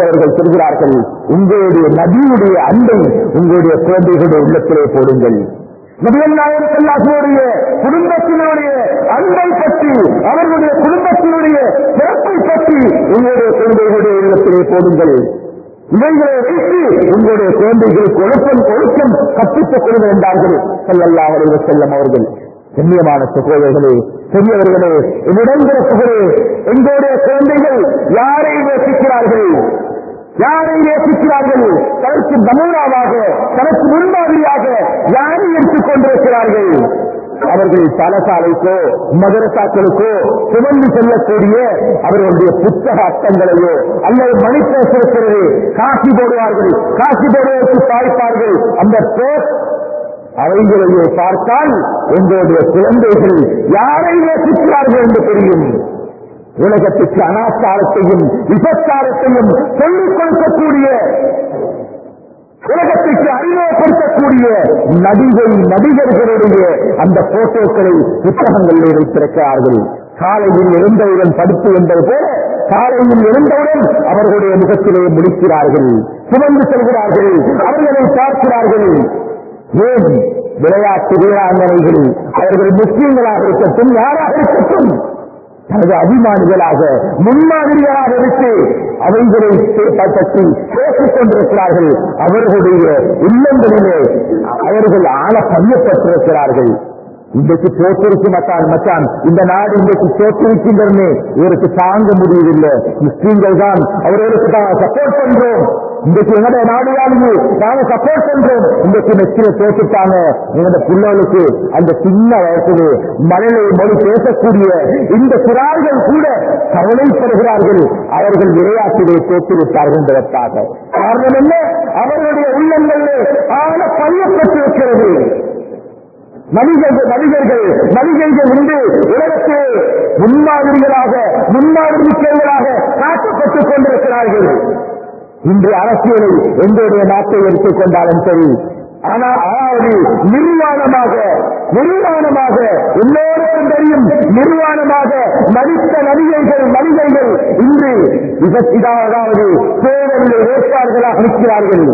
அவர்கள் சொல்கிறார்கள் உங்களுடைய நபியுடைய அன்பை உங்களுடைய குழந்தைகளுடைய உள்ளத்திலே போடுங்கள். நபிகள் குடும்பத்தினுடைய அன்பை பற்றி அவர்களுடைய குடும்பத்தினுடைய சிறப்பை பற்றி உங்களுடைய குழந்தைகளுடைய உள்ளத்திலே போடுங்கள். இவைகளை வைத்து உங்களுடைய குழந்தைகளுக்கு ஒழுக்கம் ஒழுக்கம் கற்பித்துக் கொள்ள செல்லல்லா அவர்கள் செல்லம் அவர்கள் கண்ணியமான சகோதரர்களே பெரியவர்களே என்னிடம் பிறப்புகளே எங்களுடைய குழந்தைகள் யாரை நேசிக்கிறார்கள்? யாரை நேசிக்கிறார்கள்? தனக்கு நமூனாவாக தனக்கு முன்மாதிரியாக யாரை எடுத்துக் கொண்டிருக்கிறார்கள்? அவர்கள் பாடசாலைக்கோ மதரசாக்களுக்கோ சுமந்து செல்லக்கூடிய அவர்களுடைய புத்தக அட்டங்களையோ அல்லது மணி காசி போடுவார்கள் காசி போடுவதற்கு பாய்ப்பார்கள் அந்த போஸ்ட் அவைகளையே பார்த்தால் எங்களுடைய குழந்தைகள் யாரை நேசிக்கிறார்கள் என்று தெரியும். உலகத்துக்கு அனாச்சாரத்தையும் விபச்சாரத்தையும் சொல்லிக் கொடுக்கக்கூடிய உலகத்திற்கு அறிமுகப்படுத்தக்கூடிய நடிகை நடிகர்களுடைய அந்த போட்டோக்களை புத்தகங்களில் வைத்திருக்கிறார்கள். காலையில் எழுந்தவுடன் படித்து என்பது போல காலையில் எழுந்தவுடன் அவர்களுடைய முகத்திலே முடிக்கிறார்கள் சுமந்து செல்கிறார்கள் அவர்களை பார்க்கிறார்கள். ஏன்? விளையாட்டு வீராங்கனைகள் அவர்கள் முஸ்லீம்களாக இருக்கட்டும் யாராக இருக்கட்டும் தனது அபிமானிகளாக முன்மாதிரியாக இருக்கு அவைகளை பற்றி பேசிக் கொண்டிருக்கிறார்கள். அவர்களுடைய இல்லங்களிலே அவர்கள் ஆள பதியப்பட்டிருக்கிறார்கள் இன்றைக்கு தோற்றிருக்கு மச்சான் மச்சான் இந்த நாடு இன்றைக்கு தோற்றிருக்கின்றன இவருக்கு தாங்க முடியவில்லை. முஸ்லீம்கள் தான் அவர்களுக்கு தான் சப்போர்ட் பண்றோம். இன்றைக்கு எங்கட நாடு நாங்க சப்போர்ட் பண்றோம். இன்றைக்கு நெச்சில தோத்துட்டாங்க எங்கட பிள்ளைகளுக்கு அந்த சின்ன வயசுல மழலை மொழி பேசக்கூடிய இந்த சிறார்கள் கூட கவலைப்படுகிறார்கள். அவர்கள் விளையாட்டிலே தோற்றுவிட்டார்கள் என்பதற்காக. காரணம் என்ன? அவர்களுடைய உள்ளங்களிலே ஆழ பதியப்பட்டிருக்கிறது நடிகர்கள் மனிதர்கள் நடிகைகள் உண்டு உலகத்து முன்மாதிரிகளாக முன்மாதிரிக்களாக காட்டப்பட்டுக் கொண்டிருக்கிறார்கள். இன்று அரசியலை எங்களுடைய நாட்டை எடுத்துக் கொண்டாலும் சரி ஆனால் அதாவது நிர்வாணமாக நிர்வாணமாக எல்லோரும் தெரியும் நிர்வாணமாக நடித்த நடிகைகள் மனிதர்கள் இன்று அதாவது தேர்தலில் வேட்பாளர்களாக இருக்கிறார்கள்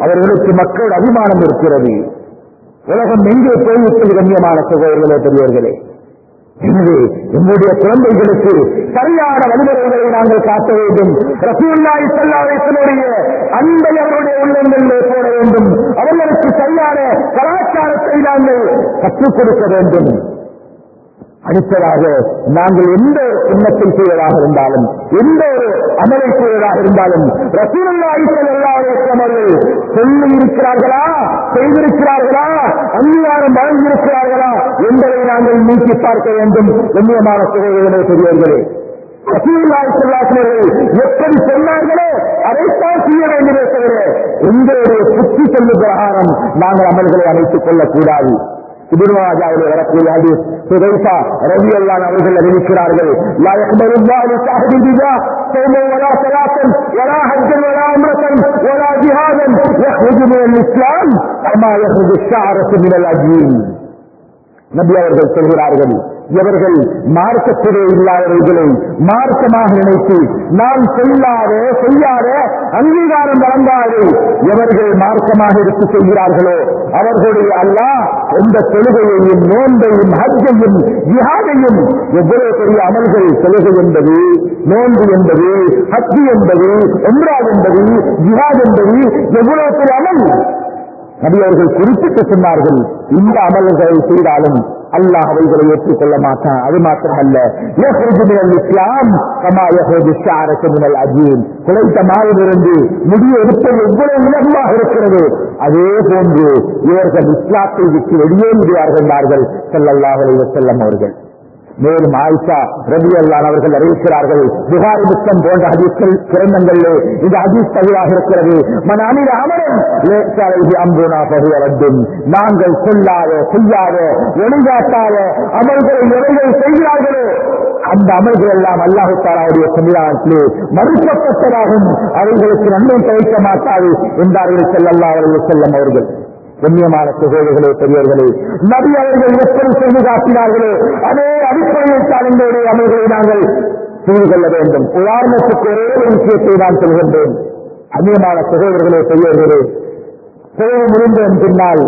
அவர்களுக்கு மக்கள் அபிமானம் இருக்கிறது. உலகம் எங்கே போய்விட்டது கண்ணியமான சகோதரர்களே பெரியவர்களே எனவே எங்களுடைய குழந்தைகளுக்கு சரியான வழிமுறைகளை நாங்கள் காட்ட வேண்டும். ரசூல்லாய் செல்லாவேசனுடைய அன்பை அவருடைய உள்ளங்களிலே போட வேண்டும். அவர்களுக்கு சரியான கலாச்சாரத்தை நாங்கள் கற்றுக் கொடுக்க வேண்டும். அடுத்ததாக நாங்கள் எந்த ஒரு எண்ணத்தை செய்வதாக இருந்தாலும் எந்த ஒரு அமலை செய்வதாக இருந்தாலும் ரசூலுல்லாஹி அவர்கள் சொல்லி இருக்கிறார்களா செய்திருக்கிறார்களா? அங்கீகாரம் வழங்கியிருக்கிறார்களா? என்பதை நாங்கள் நீக்கி பார்க்க வேண்டும். கண்ணியமான சகோதரர்களே பெரியவர்களே எப்படி சொன்னார்களோ அதைத்தான் செய்ய வேண்டுமே தவிர எங்களுடைய புத்தி செல்லும் பிரகாரம் நாங்கள் அமல்களை அமைத்துக் கொள்ளக்கூடாது. இபிர்வாஜாவில் வரக்கூடிய ஹதீஸ் சுதைசா ரவி அல்லான் அவர்கள் அறிவிக்கிறார்கள் லா யக்பலு அல்லாஹு ஷாஹிதி பிதா صوما ولا صلاة ولا حجا ولا عمرة ولا جهادا يخرج من الإسلام كما يخرج الشعرة من الأجين நபி அவர்கள் சொல்கிறார்கள் இவர்கள் மார்க்கத்திலே இல்லாதவர்களை மார்க்கமாக நினைத்து நாம் சொல்லாத செய்யாத அங்கீகாரம் வழங்காது எவர்கள் மார்க்கமாக எடுத்து செய்கிறார்களோ அவர்களுடைய அல்லா எந்த தொழுகையையும் நோன்பையும் ஹஜ்ஜையும் ஜிஹாதையும் எவ்வளவு பெரிய அமல்கள் தொழுகை என்பது நோன்பு என்பது ஹஜ்ஜு என்பது எம்ரா என்பது ஜிஹாத் என்பது எவ்வளவு பெரிய அமல். நபி அவர்கள் குறிப்பிட்டு சொன்னார்கள் இந்த அமல்களை செய்தாலும் அல்லாஹ் அவைகளை ஏற்றுக்கொள்ள மாட்டான். அது மாத்திரமல்ல. யஹ்ருஜு இஸ்லாம் கமா யஹ்ருஜு ஷஅரத்து மினல் அஜீன் எடுப்பது எவ்வளவு உலகமாக இருக்கிறது? அதே போன்று இவர்கள் இஸ்லாத்தை விட்டு வெளியேறுகிறார்கள் என்றார்கள் ஸல்லல்லாஹு செல்லம் அவர்கள். மேலும் ஆயிஷா ரபி அல்லான் அவர்கள் அறிவிக்கிறார்கள். புகாரி புத்தம் போன்ற ஹதீஸ்கள் கிரந்தங்களிலே இந்த ஹதீஸ் பதிவாக இருக்கிறது. மன அமிர அமரன் அம்புனா அம்புனா பகுவரத்தும் நாங்கள் சொல்லாத செய்யாத ஒளிகாட்டாத அமல்களை எவைகள் செய்கிறார்களோ அந்த அமல்கள் எல்லாம் அல்லாஹு தாலாவுடைய சன்னிதானத்திலே மறுக்கப்பட்டதாகும். அவர்களுக்கு நன்மை கிடைக்க மாட்டாது என்றார்கள் செல்லல்லா அவர்கள் செல்லம் அவர்கள். கண்ணியமான சகோதரர்களே பெரியவர்களே நபி அவர்கள் எப்படி செய்து காட்டினார்களோ அதே அடிப்படையில் தான் எங்களுடைய அமல்களை நாங்கள் செய்து கொள்ள வேண்டும். உதாரணத்துக்கு ஒரே ஒரு விஷயத்தை நான் சொல்கின்றேன். அந்நியமான சகோதரர்களே பெரியவர்களே தொழில் முடிந்தேன் பின்னால்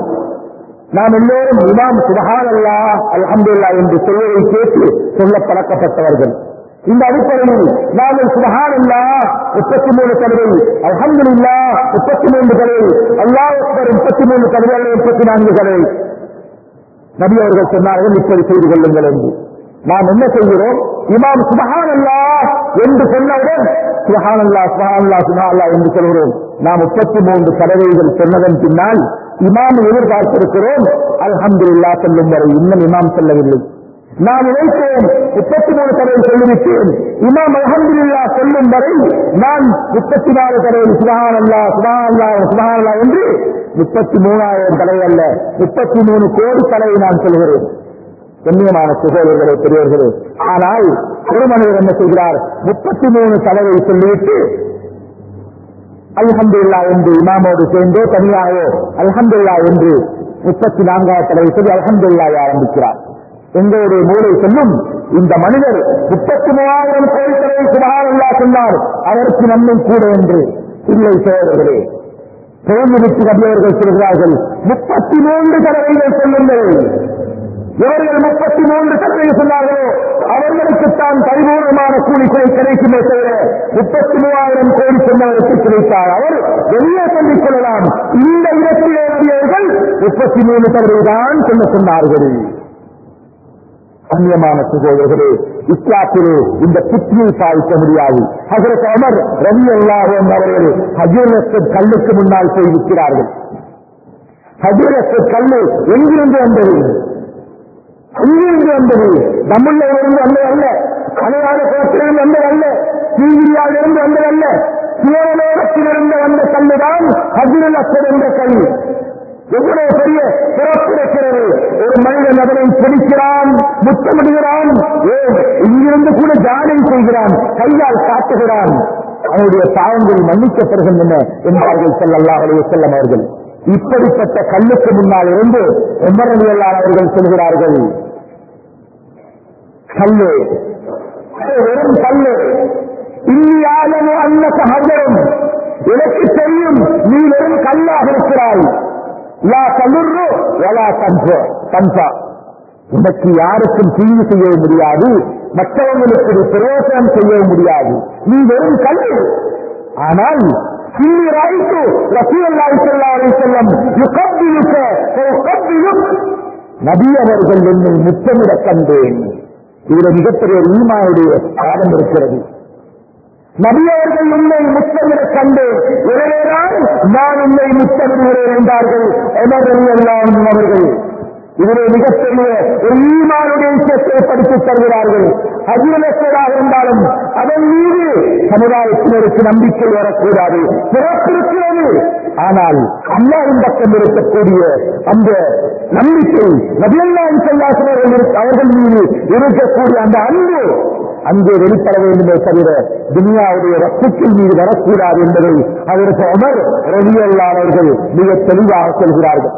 நாம் எல்லோரும் இமாம் சுபஹான் அல்லா அல்ஹம்துல்லா என்று சொல்வதை கேட்டு சொல்ல பழக்கப்பட்டவர்கள் இந்த அடிப்படையில் நாங்கள் சுபஹான் அல்லா முப்பத்தி மூணு தடவை இல்லா முப்பத்தி மூன்று கதவை அல்லாவுக்கு முப்பத்தி மூணு கதவை முப்பத்தி நான்கு கதவை நபி அவர்கள் சொன்னார்கள் இப்படி செய்து கொள்ளுங்கள் என்று. நாம் என்ன செய்கிறோம்? இமாம் சுபஹான் அல்லா என்று சொன்னவுடன் சுபஹான் அல்லா சுபஹான் அல்லா அல்லா என்று சொல்கிறோம். நாம் முப்பத்தி மூன்று கதவைகள் சொன்னதன் பின்னால் இமாம் எதிர்பார்த்திருக்கிறோம். அல்ஹம்துல்லா சொல்லும் வரை இன்னும் இமாம் சொல்லவில்லை. நான் நினைத்தேன் முப்பத்தி மூணு தடவை சொல்லிவிட்டேன். இமாம் அல்ஹம்துல்லா சொல்லும் வரை நான் முப்பத்தி நாலு தடவை சுபஹான் அல்லா சுபஹான் என்று முப்பத்தி மூணாயிரம் தடவை அல்ல முப்பத்தி மூணு கோடி தடவை நான் சொல்கிறேன். கண்ணியமான சகோதரர்களே பெரியவர்களே ஆனால் ஒரு மனிதர் என்ன செய்கிறார்? முப்பத்தி மூணு தடவை சொல்லிவிட்டு அல்ஹம்துல்லா என்று இமாமோடு சேர்ந்தோ தனியாகவோ அல்ஹம்துல்லா என்று முப்பத்தி நான்காவது தடவை சொல்லி அல்ஹம்துல்லாவை ஆரம்பிக்கிறார். எங்களுடைய மூளை சொல்லும் இந்த மனிதர் முப்பத்தி மூவாயிரம் கோடி தடவை சொன்னார் அதற்கு நம்மை கூட என்று. இல்லை சோதர்களே தேர்ந்தெடுத்து நபியவர்கள் சொல்கிறார்கள் முப்பத்தி மூன்று தடவைகள் சொல்லுங்கள். இவர்கள் முப்பத்தி மூன்று தடவை சொன்னார்களோ அவர்களுக்குத்தான் பரிபூர்ணமான கூலிகளை கிடைக்குமே தவிர முப்பத்தி மூவாயிரம் கோடி சொன்னவருக்கு கிடைத்தார். அவர் வெளியே சொல்லிக் கொள்ளலாம். இந்த இடத்திலே நபியவர்கள் முப்பத்தி மூணு தடவை தான் சொல்ல சொன்னார்கள். கண்ணியமான சகோதரர்களே இஸ்லாத்திலே இந்த புத்தியை சாதிக்க முடியாது. ஹசரத் அமர் ரவி அல்லாஹன் அவர்கள் ஹஜீரத்தின் கல்லுக்கு முன்னால் போய் விற்கிறார்கள் ஹஜீரத் கல்லு எங்கிருந்து வந்தது? எங்கிருந்து வந்தது? தமிழிலிருந்து வந்தது அல்ல மலையாள குளத்திலிருந்து வந்தது அல்ல சீகிரியாவிலிருந்து வந்தது அல்ல சிவலோகத்திலிருந்து வந்த கல்லுதான் ஹஜீரல் என்ற கல். எவ்வளவு பெரிய சிறப்பு இருக்கிறது? ஒரு மனிதன் அதனை பிடிக்கிறான் முத்தமிடுகிறான் ஏன்? இங்கிருந்து கூட ஜாடை செய்கிறான் கையால் காட்டுகிறான். அவனுடைய பாவங்கள் மன்னிக்கப்படுகின்றன என்பார்கள் செல்லல்லா செல்லம் அவர்கள். இப்படிப்பட்ட கல்லுக்கு முன்னால் இருந்து உமரவியல்லால் அவர்கள் சொல்கிறார்கள் கல்லு வெறும் கல்லு. இந்தியாலும் அல்ல சகோதரம் எனக்கு தெரியும் நீ வெறும் கல்லாக இருக்கிறாய். இன்னைக்கு யாருக்கும் தீங்கு செய்ய முடியாது. மற்றவங்களுக்கு ஒரு பிரயோசனம் செய்ய முடியாது. நீ வெறும் கல்வி ஆனால் நபி அவர்கள் என்னை முத்தமிட கண்டேன். இதுல மிகப்பெரிய ஈமாவுடைய பாடம் இருக்கிறது. நபியவர்கள் உண்மை உன்னை முத்தமிட கண்டு எனவேதான் நான் உண்மை முத்தமிடுகிறேன் என்றார்கள். உமர் அலி அவர்கள். இதிலே மிகப்பெரிய ஒரு ஈமானுடைய விஷயத்தை படித்துத் தருகிறார்கள். அஜீலத்தராக இருந்தாலும் அதன் மீது சமுதாயத்தினருக்கு நம்பிக்கை வரக்கூடாது பிறப்பிருக்கிறது. ஆனால் அல்லாவின் பக்கம் இருக்கக்கூடிய அந்த நம்பிக்கை நபியல்லாஹ் செல்லாசனர்கள் அவர்கள் மீது இருக்கக்கூடிய அந்த அன்பு அங்கே வெளிப்பட வேண்டுமே தவிர துனியாவுடைய ரத்தத்தின் மீது வரக்கூடாது என்பதை அதற்கு அமர் ரவியல்லாளர்கள் மிக தெளிவாக சொல்கிறார்கள்.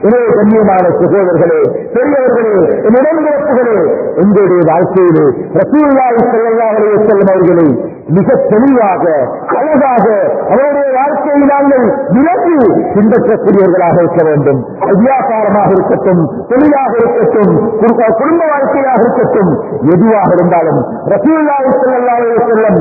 எனவே கண்ணியமான சகோதரர்களே பெரியவர்களே நிலந்திரப்புகளே எங்களுடைய வாழ்க்கையிலே ரசூல்லாய் செல்லல்லாஹே செல்லும் அவர்களை மிக தெளிவாக அழகாக அவருடைய வாழ்க்கையை நாங்கள் விலகி பின்பற்றக்கூடியவர்களாக இருக்க வேண்டும். வியாபாரமாக இருக்கட்டும் தொழிலாக இருக்கட்டும் குடும்ப- வாழ்க்கையாக இருக்கட்டும் எதுவாக இருந்தாலும் ரசூல்லாய் செல்லும்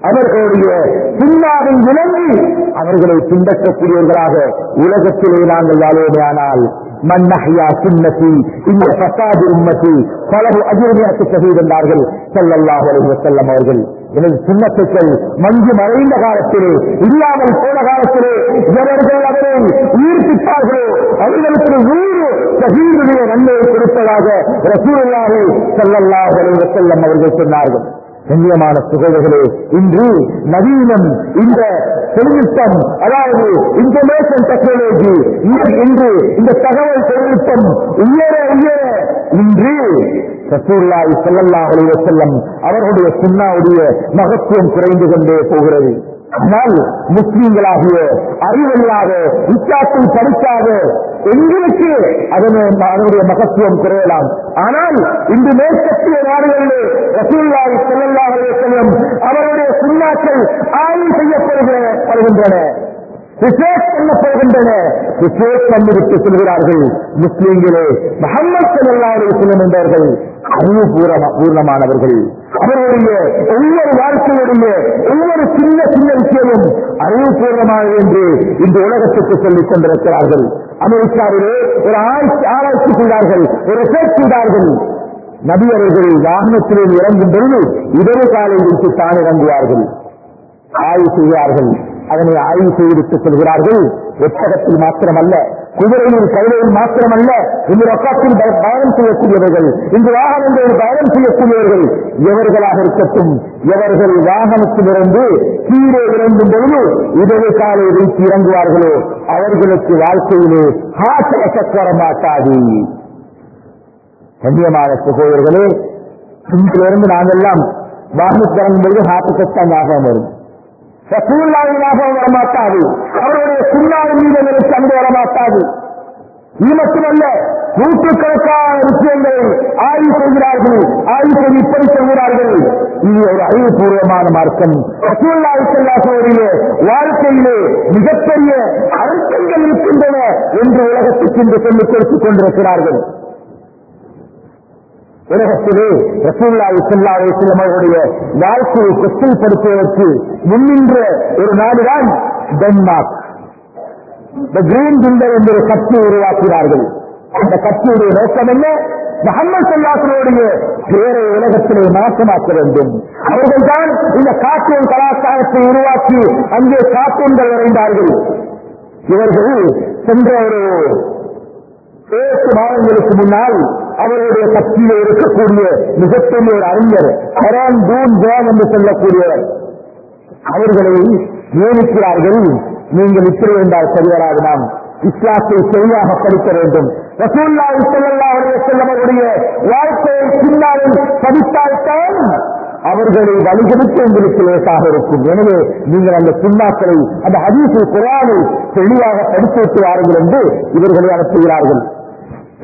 அவர்களுடைய பின்னாவை விளங்கி அவர்களை பின்பற்றக்கூடியவர்களாக உலகத்திலே நாங்கள் ஆனால் மன் நஹ்யா சுன்னதி இந்த ஃபசாது உம்மதி பலவு அஜிர்மியத்து ஷஹீத் என்றார்கள் ஸல்லல்லாஹு அலைஹி வஸல்லம் அவர்கள் எனது சுண்ணத்துக்கள் மஞ்சு மறைந்த காலத்திலே இல்லாமல் போன காலத்திலே எவர்கள் அவரை உயிர்ப்பித்தார்களோ அவர்களுக்கு நூறு ஷஹீதுடைய நன்மையை கொடுத்ததாக ரசூலுல்லாஹி ஸல்லல்லாஹு அலைஹி வஸல்லம் அவர்கள் சொன்னார்கள் கண்ணியமான சுகர்களே இன்று நவீனம் இந்த தொழில்நுட்பம் அதாவது இன்ஃபர்மேஷன் டெக்னாலஜி இன்று இந்த தகவல் தொழில்நுட்பம் உயர உயர இன்று ரசூல்லாய் செல்லல்லா செல்லம் அவர்களுடைய சுன்னாவுடைய மகத்துவம் குறைந்து கொண்டே போகிறது. ஆனால் முஸ்லீம்களாகிய அறிவில்லாத இச்சாத்தை படிக்காத எங்களுக்கு அதனுடைய மகத்துவம் குறையலாம். ஆனால் இன்று மேற்கத்திய நாடுகளிலே ரசூல்லாவை ஸல்லல்லாஹு செல்லும் அவருடைய சுண்ணாக்கள் ஆய்வு செய்யப்படுகின்றன ரிசர்ச் பண்ணப்படுகின்றன ரிசர்ச் பண்ணிவிட்டு சொல்கிறார்கள் முஸ்லீம்களே. முகமது ஸல்லல்லாஹு என்பவர்கள் அறிவுபூர்வ பூர்ணமானவர்கள். அவருடைய ஒவ்வொரு வாழ்க்கையுடைய ஒவ்வொரு சின்ன சின்ன விஷயமும் அறிவுபூர்வமானது என்று இந்த உலகத்துக்கு சொல்லிக் கொண்டிருக்கிறார்கள். அமெரிக்காவிலே ஒரு ஆராய்ச்சி ஆராய்ச்சி செய்தார்கள் ஒரு ரிசர்ச் செய்தார்கள். நபி அவர்கள் வாகனத்திலே இறங்கும் பொழுது இடது காலை வைத்து தான் இறங்குவார்கள் ஆய்வு செய்கிறார்கள் அதனை ஆய்வு செய்துவிட்டு செல்கிறார்கள். ஒட்டகத்தில் மாத்திரமல்ல குதிரையில் கைலையில் மாத்திரமல்ல இந்த ரொக்கத்தில் பயணம் செய்யக்கூடியவர்கள் இந்த வாகனங்களில் பயணம் செய்யக்கூடியவர்கள் எவர்களாக இருக்கட்டும் எவர்கள் வாகனத்திலிருந்து கீழே இறங்கும் பொழுது இடது காலை வைத்து இறங்குவார்களோ அவர்களுக்கு வாழ்க்கையிலே ஹார்ட் அட்டாக் கண்ணியமான சகோதரர்களே இன்றிலிருந்து நாங்கெல்லாம் வாகனத்தில் இறங்கும் பொழுது ஹார்ட் அட்டாக் தான் ரசூல்லாவினாகவும் வரமாட்டாது அவருடைய சுண்ணாவின் மீது எங்களுக்கு அன்பு வரமாட்டாது இது மட்டுமல்ல நூற்றுக்கணக்கான விஷயங்களை ஆய்வு செய்கிறார்கள். ஆய்வு செய்து இப்படி சொல்கிறார்கள். இது ஒரு அறிவுபூர்வமான மார்க்கம். ரசூல்லாய் செல்லாசோடைய வாழ்க்கையிலே மிகப்பெரிய அர்த்தங்கள் இருக்கின்றன என்று உலகத்துக்கு இன்று சொல்லிக் கொடுத்துக் கொண்டிருக்கிறார்கள். உலகத்திலே ரசூல்லாய் செல்லாவை செல்லும் அவருடைய வாழ்க்கையை கொச்சைப்படுத்துவதற்கு முன்னின்ற ஒரு நாடுதான் டென்மார்க். இந்த கிரீன் பில்டர் என்ற கட்சி உருவாக்கினார்கள் அந்த கட்சியுடைய நோக்கம் என்ன? முகமது செல்லாசனுடைய பேரை உலகத்திலே நாசமாக்க வேண்டும். அவர்கள் இந்த கார்ட்டூன் கலாச்சாரத்தை உருவாக்கி அங்கே கார்ட்டூன்கள் வரைந்தார்கள். இவர்கள் சென்ற ஒரு ஏழு மாதங்களுக்கு முன்னால் அவருடைய கட்சியில் இருக்கக்கூடிய மிகப்பெரிய ஒரு அறிஞர் ஹரான் தூன் ஜான் என்று சொல்லக்கூடியவர். அவர்களை நியமிக்கிறார்கள். நீங்கள் இப்படி இருந்தால் சரிவராது நாம். இஸ்லாத்தை சரியாக படிக்க வேண்டும். ரசூல்லா ஸல்லல்லாஹு அலைஹி வஸல்லம் வாழ்க்கையை பின்னாளில் படித்தால்தான் அவர்களை வழிகெடுத்து உங்களுக்கு லேசாக இருக்கும். எனவே நீங்கள் அந்த சுண்ணாக்களை அந்த அதிசு குரானை தெளிவாக படித்து வாருங்கள் என்று இவர்களை அனுப்புகிறார்கள்.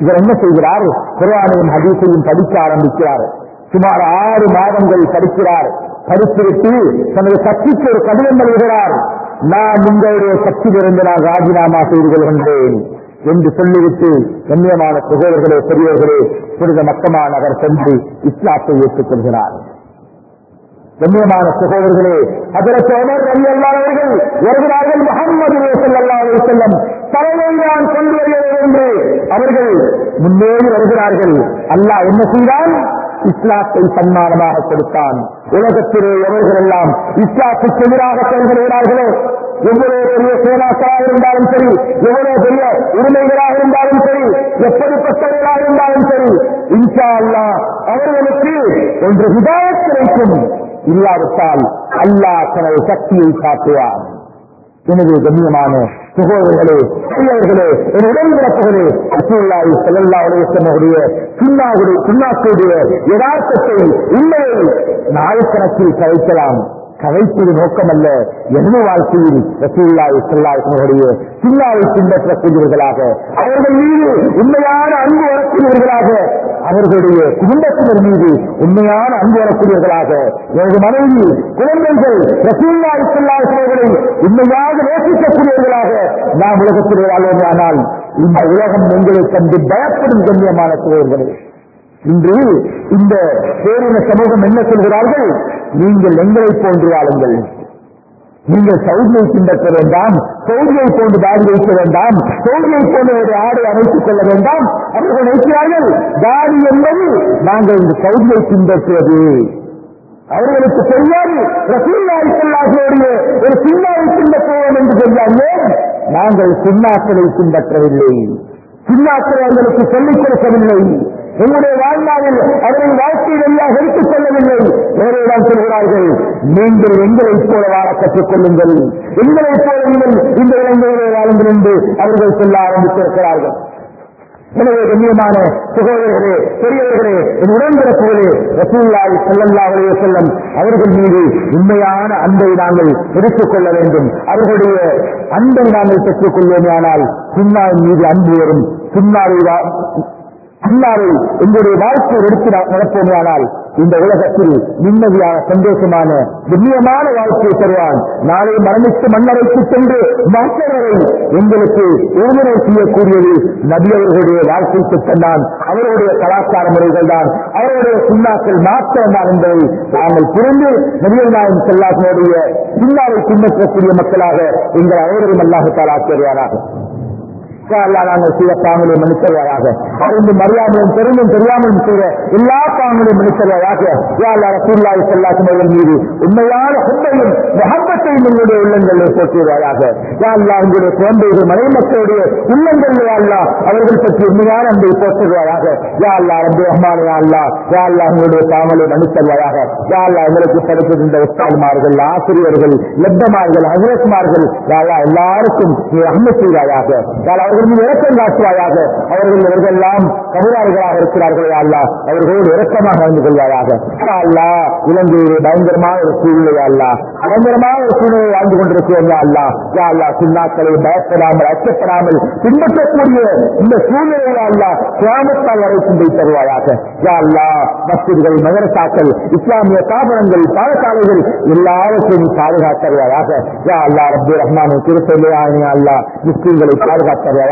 இவர் என்ன செய்கிறார்? குரானையும் ஹதீஸையும் படிக்க ஆரம்பிக்கிறார். சுமார் ஆறு மாதங்கள் படிக்கிறார். படித்துவிட்டு தனது சக்திக்கு ஒரு கடிதம் எழுதுகிறார். நான் உங்களுடைய சக்தியிலிருந்து நான் ராஜினாமா செய்து கொள்கின்றேன் என்று சொல்லிவிட்டு கண்ணியமான சகோதரர்களே பெரியவர்களே புனித மக்கமா நகர் சென்று இஸ்லாத்தை ஏற்றுக் கொள்கிறார். கண்ணியமான சகோதரர்களே அதற்கு உமர் ரவி அல்லாதவர்கள் வருகிறார்கள் முகம்மது செல்லம் தலைமை நான் கொண்டு என்று அவர்கள் முன்னேறி வருகிறார்கள். அல்லாஹ் என்ன செய்தான்? இஸ்லாத்தை சன்மானமாக கொடுத்தான். உலகத்திலே எவர்கள் எல்லாம் இஸ்லாத்துக்கு எதிராக செயல்படுகிறார்களோ எவ்வளவு பெரிய சேனாக்களாக இருந்தாலும் சரி எவ்வளவு பெரிய உரிமைகளாக இருந்தாலும் சரி எப்படிப்பட்டவர்களாக இருந்தாலும் சரி இன்ஷா அல்லா அவர்களுக்கு ஒன்று ஹிதாயத் கிடைக்கும். இல்லாவிட்டால் அல்லா தனது சக்தியை காட்டுவான். எனவே கண்ணியமான சகோதரர்களே பெரியவர்களே என் உடன்பிறப்புகளே ரசூலுல்லாஹி ஸல்லல்லாஹு அலைஹி வஸல்லம் சுன்னாவுடைய யதார்த்தத்தை உண்மையை நாயக்கணக்கில் கதைக்கலாம் கதைப்பது நோக்கமல்ல எனது வாழ்க்கையில் ரசூலுல்லாஹி ஸல்லல்லாஹு அலைஹி பின்பற்றக்கூடியவர்களாக அவர்கள் மீது உண்மையான அன்பு வரக்கூடியவர்களாக அவர்களுடைய குடும்பத்தினர் மீது உண்மையான அன்பு வரக்கூடியவர்களாக எனது மனைவி குழந்தைகள் ரசூல்லா செல்லாசவர்களை உண்மையாக நேசிக்கக்கூடியவர்களாக நாம் உலகத்தில் வாழ்வோமே. ஆனால் இந்த உலகம் எங்களை கண்டு பயப்படும் கண்ணியமான சோழர்களே இன்று இந்த பேரின சமூகம் என்ன சொல்கிறார்கள்? நீங்கள் எங்களை போன்று வாழுங்கள். நீங்கள் சவுதியை பின்பற்ற வேண்டாம் சவுதியை போன்று தாடி வைக்க வேண்டாம் சவுதியை போன்ற ஒரு ஆடை அமைத்துக் கொள்ள வேண்டாம். அவர்கள் நினைக்கிறார்கள் தாடி என்பது நாங்கள் இந்த சவுதியை பின்பற்றுவது. அவர்களுக்கு தெரியாது ரசூல்லாய் ஒரு சின்னாவை பின்பற்றுவோம் என்று சொன்னாங்க நாங்கள் சின்னாக்களை பின்பற்றவில்லை. சின்னாக்களை அவர்களுக்கு சொல்லிக் கொடுக்கவில்லை. உங்களுடைய வாழ்நாளில் அவர்கள் வாழ்க்கையில் எல்லாம் எடுத்துக் கொள்ளவில்லை வேறையிடம் சொல்கிறார்கள் நீங்கள் எங்களைப் போல வாழ கற்றுக் கொள்ளுங்கள். எங்களைப் போல நீங்கள் இந்த இளைஞர்களை வாழுங்கள் என்று அவர்கள் சொல்ல ஆரம்பித்திருக்கிறார்கள். எனவே கண்ணியமான சகோதரர்களே பெரியவர்களே உடன்பிறப்புகளே ரசூல்லாய் செல்லல்லா செல்லம் அவர்கள் மீது உண்மையான அன்பை நாங்கள் எடுத்துக் கொள்ள வேண்டும். அவர்களுடைய அன்பை நாங்கள் பெற்றுக் கொள்வோமே ஆனால் சுண்ணாவின் மீது அன்பு வரும் சுண்ணாவை அல்லாவை எங்களுடைய வாழ்க்கையை எடுத்து நடப்போமே ஆனால் இந்த உலகத்தில் நிம்மதியான சந்தோஷமான கண்ணியமான வாழ்க்கையை தருவான். நாளை மரணித்து மன்னரைக்கு சென்று மற்றவரை எங்களுக்கு ஒருமுறை செய்யக்கூடியது நபி அவர்களுடைய வாழ்க்கை திட்டம் தான் அவருடைய கலாச்சார முறைகள் தான் அவருடைய சுண்ணாக்கள் மாற்றம் தான் என்பதை நாங்கள் புரிந்து நபிகள் நாயகம் செல்லாசனுடைய சுண்ணாவை பின்பற்றக்கூடிய மக்களாக எங்கள் அவர்களும் அல்லாஹத்தால் ஆச்சரியாராக நாங்கள் செய்த பாங்களை மன்னித்தல்வாயாக அறிந்து மறியாமலும் தெரிந்தும் தெரியாமலும் செய்த எல்லா பாங்களையும் மன்னித்தல்வாயாக செல்லாக்கும் அவர்கள் மீது உண்மையான உண்மையும் எங்களுடைய போற்றுவாயாக யாழ்லா குழந்தைகள் மனை மக்களுடைய யாழ்லா அவர்கள் பற்றி உண்மையான அன்பை போற்றுவாயாக யாழ்லா யாழ்லா யாழ்லா யாழ்லா எங்களுக்கு படித்திருந்த உஸ்தால்மார்கள் ஆசிரியர்கள் லெப்பமார்கள் ஹசரத்மார்கள் யாழ்லா எல்லாருக்கும் நீ அன்பு செய்வாயாக. யாழ் அவர்கள் மீது இறக்கம் காட்டுவாயாக. அவர்கள் இவர்களெல்லாம் தமிழர்களாக இருக்கிறார்கள் அல்ல. அவர்களோடு இறக்கமாக நடந்து கொள்வாயாக. அல்லா இலங்கையிலே பயங்கரமான ஒரு சூழ்நிலை அல்லா. பயங்கரமான ஒரு சூழ்நிலை வாழ்ந்து கொண்டிருக்கிறோம் அல்லா. யா அல்லா சுண்ணாக்களை பயப்படாமல் அச்சப்படாமல் பின்பற்றக்கூடிய இந்த சூழ்நிலையில் அல்ல கிராமத்தால் வரைக்கும் போய் தருவாயாக. யா அல்லா மசிதிகள் மதரசாக்கள் இஸ்லாமிய தாபனங்கள் பாடசாலைகள் எல்லாவற்றையும் பாதுகாத்தருவாயாக. யா அல்லா ரபி ரஹ்மானின் திருத்தலையா அல்லா முஸ்லீம்களை பாதுகாத்தருவாயாக.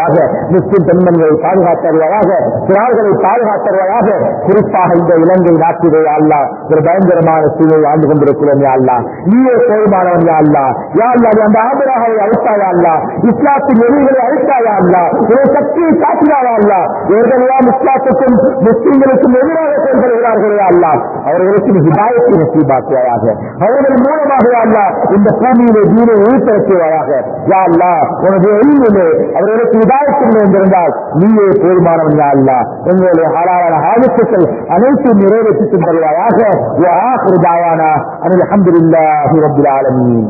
முஸ்லிம் பெண்மணிகளை பாதுகாத்தருவாயாக சிறார்களை பாதுகாத்தருவாயாக குறிப்பாக இந்த இலங்கை நாட்டிலே அல்லா ஒரு பயங்கரமான சூழலை ஆண்டு கொண்டிருக்கிறோம் யா அல்லா நீயே போதுமானவன் யா அல்லா யா அல்லா நீ அந்த ஆபராகவை அழைத்தாயா அல்லா இஸ்லாத்தின் எதிரிகளை அழைத்தாயா அல்லா ஒரு சக்தியை காட்டினாயா அல்லா இவர்களெல்லாம் இஸ்லாத்துக்கும் முஸ்லிம்களுக்கும் எதிராக செயல்படுகிறார்களே அல்லா அவர்களுக்கு நீ ஹிதாயத்தை நசீபாக்குவாயாக அவர்கள் மூலமாக யா அல்லா இந்த பூமியிலே தீனை உயிர்த்தரச்சுவாயாக யா அல்லா உனது எல்லிலே அவர்களுக்கு ஹிதாயத்தின் வந்திருந்தால் நீயே போதுமானவன் அல்ல எங்களுடைய ஹலாலான ஆபத்துக்கள் அனைத்து நிறைவேற்றி தருவாயாக அனில் அஹமதுல்லாஹி ரபுல் ஆலமீன்